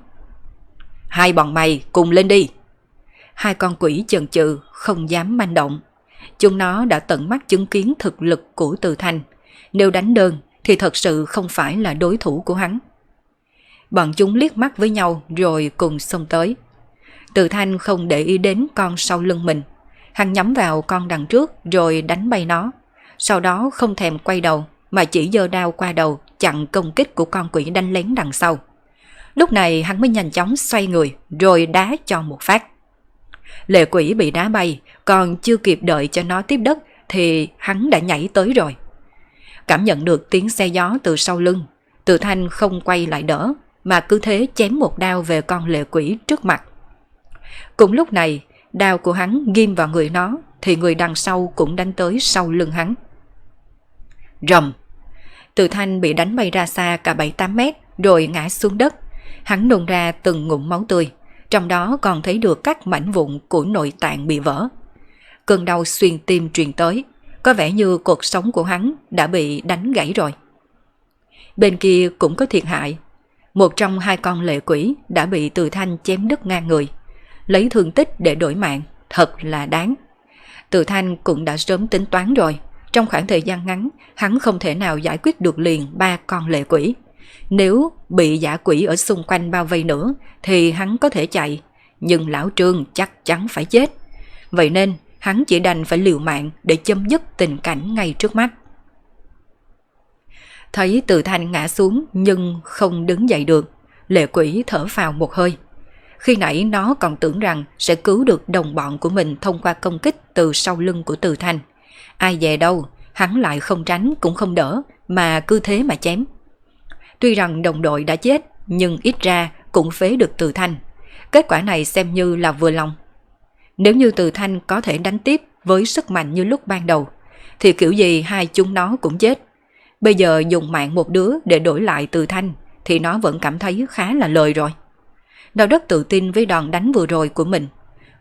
S1: Hai bọn mày cùng lên đi. Hai con quỷ chần chừ, không dám manh động. Chúng nó đã tận mắt chứng kiến thực lực của từ thanh. Nếu đánh đơn thì thật sự không phải là đối thủ của hắn. Bọn chúng liếc mắt với nhau rồi cùng xông tới. Từ thanh không để ý đến con sau lưng mình. Hắn nhắm vào con đằng trước rồi đánh bay nó. Sau đó không thèm quay đầu mà chỉ giơ đao qua đầu chặn công kích của con quỷ đánh lén đằng sau. Lúc này hắn mới nhanh chóng xoay người rồi đá cho một phát. Lệ quỷ bị đá bay còn chưa kịp đợi cho nó tiếp đất thì hắn đã nhảy tới rồi. Cảm nhận được tiếng xe gió từ sau lưng, từ thanh không quay lại đỡ mà cứ thế chém một đao về con lệ quỷ trước mặt. Cùng lúc này, đao của hắn ghim vào người nó, thì người đằng sau cũng đánh tới sau lưng hắn. Rầm! Từ thanh bị đánh bay ra xa cả 7-8 mét rồi ngã xuống đất. Hắn nôn ra từng ngụm máu tươi, trong đó còn thấy được các mảnh vụn của nội tạng bị vỡ. Cơn đau xuyên tim truyền tới, có vẻ như cuộc sống của hắn đã bị đánh gãy rồi. Bên kia cũng có thiệt hại. Một trong hai con lệ quỷ đã bị từ thanh chém đứt ngang người lấy thương tích để đổi mạng, thật là đáng. Từ Thanh cũng đã sớm tính toán rồi, trong khoảng thời gian ngắn, hắn không thể nào giải quyết được liền ba con lệ quỷ. Nếu bị giả quỷ ở xung quanh bao vây nữa, thì hắn có thể chạy, nhưng lão trương chắc chắn phải chết. Vậy nên, hắn chỉ đành phải liều mạng để chấm dứt tình cảnh ngay trước mắt. Thấy từ thanh ngã xuống nhưng không đứng dậy được, lệ quỷ thở vào một hơi. Khi nãy nó còn tưởng rằng sẽ cứu được đồng bọn của mình thông qua công kích từ sau lưng của Từ Thanh. Ai về đâu, hắn lại không tránh cũng không đỡ, mà cứ thế mà chém. Tuy rằng đồng đội đã chết, nhưng ít ra cũng phế được Từ Thanh. Kết quả này xem như là vừa lòng. Nếu như Từ Thanh có thể đánh tiếp với sức mạnh như lúc ban đầu, thì kiểu gì hai chúng nó cũng chết. Bây giờ dùng mạng một đứa để đổi lại Từ Thanh, thì nó vẫn cảm thấy khá là lời rồi. Nó rất tự tin với đòn đánh vừa rồi của mình.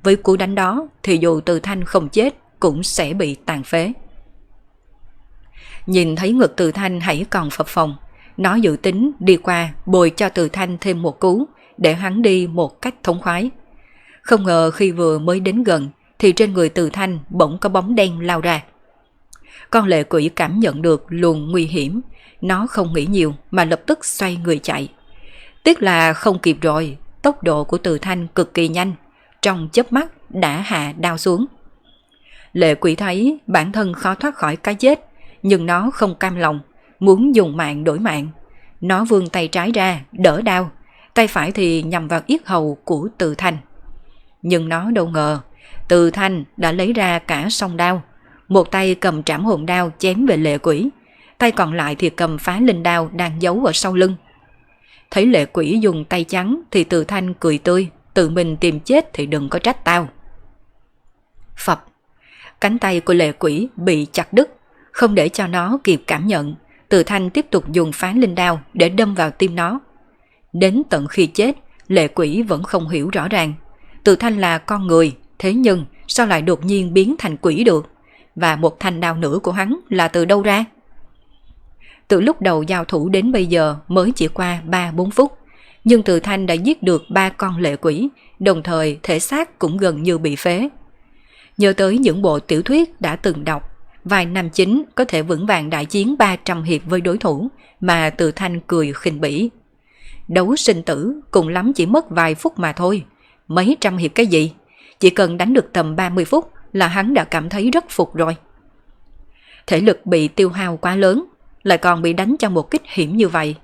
S1: Với cú đánh đó thì dù từ thanh không chết cũng sẽ bị tàn phế. Nhìn thấy ngực từ thanh hãy còn phập phòng, nó dự tính đi qua bồi cho từ thanh thêm một cú để hắn đi một cách thống khoái. Không ngờ khi vừa mới đến gần thì trên người từ thanh bỗng có bóng đen lao ra. Con lệ quỷ cảm nhận được luồng nguy hiểm, nó không nghĩ nhiều mà lập tức xoay người chạy. Tiếc là không kịp rồi, tốc độ của từ thanh cực kỳ nhanh, trong chớp mắt đã hạ đao xuống. Lệ quỷ thấy bản thân khó thoát khỏi cái chết, nhưng nó không cam lòng, muốn dùng mạng đổi mạng. Nó vươn tay trái ra, đỡ đau, tay phải thì nhằm vào yết hầu của Từ Thanh. Nhưng nó đâu ngờ, Từ Thanh đã lấy ra cả song đao, một tay cầm trảm hồn đao chém về lệ quỷ, tay còn lại thì cầm phá linh đao đang giấu ở sau lưng. Thấy lệ quỷ dùng tay trắng thì Từ Thanh cười tươi, tự mình tìm chết thì đừng có trách tao. Phập, cánh tay của lệ quỷ bị chặt đứt, không để cho nó kịp cảm nhận. Từ Thanh tiếp tục dùng phá linh đao để đâm vào tim nó. Đến tận khi chết, lệ quỷ vẫn không hiểu rõ ràng. Từ Thanh là con người, thế nhưng sao lại đột nhiên biến thành quỷ được? Và một thanh đao nữa của hắn là từ đâu ra? Từ lúc đầu giao thủ đến bây giờ mới chỉ qua 3-4 phút, nhưng Từ Thanh đã giết được ba con lệ quỷ, đồng thời thể xác cũng gần như bị phế. Nhớ tới những bộ tiểu thuyết đã từng đọc, vài năm chính có thể vững vàng đại chiến 300 hiệp với đối thủ mà Từ Thanh cười khinh bỉ. Đấu sinh tử cùng lắm chỉ mất vài phút mà thôi, mấy trăm hiệp cái gì, chỉ cần đánh được tầm 30 phút là hắn đã cảm thấy rất phục rồi. Thể lực bị tiêu hao quá lớn, lại còn bị đánh cho một kích hiểm như vậy.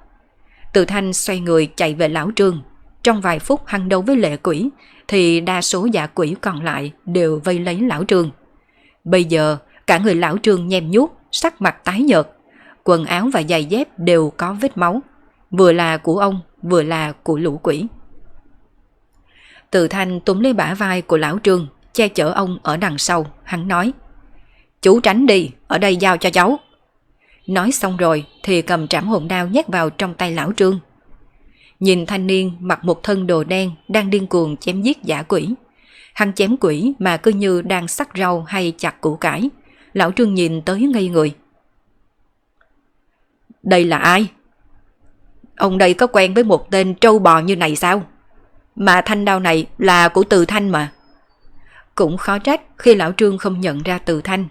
S1: Từ thanh xoay người chạy về lão trương. Trong vài phút hăng đấu với lệ quỷ, thì đa số giả quỷ còn lại đều vây lấy lão trường Bây giờ, cả người lão trường nhem nhút, sắc mặt tái nhợt. Quần áo và giày dép đều có vết máu. Vừa là của ông, vừa là của lũ quỷ. Từ thanh túm lấy bả vai của lão trường che chở ông ở đằng sau, hắn nói. Chú tránh đi, ở đây giao cho cháu. Nói xong rồi thì cầm trảm hồn đao nhét vào trong tay lão trương. Nhìn thanh niên mặc một thân đồ đen đang điên cuồng chém giết giả quỷ. Hắn chém quỷ mà cứ như đang sắc rau hay chặt củ cải. Lão trương nhìn tới ngây người. Đây là ai? Ông đây có quen với một tên trâu bò như này sao? Mà thanh đao này là của từ thanh mà. Cũng khó trách khi lão trương không nhận ra từ thanh.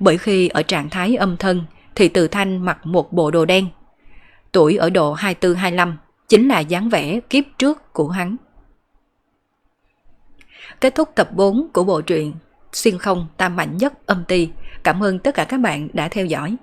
S1: Bởi khi ở trạng thái âm thân thì Từ Thanh mặc một bộ đồ đen. Tuổi ở độ 24-25 chính là dáng vẻ kiếp trước của hắn. Kết thúc tập 4 của bộ truyện Xuyên không tam mạnh nhất âm ti. Cảm ơn tất cả các bạn đã theo dõi.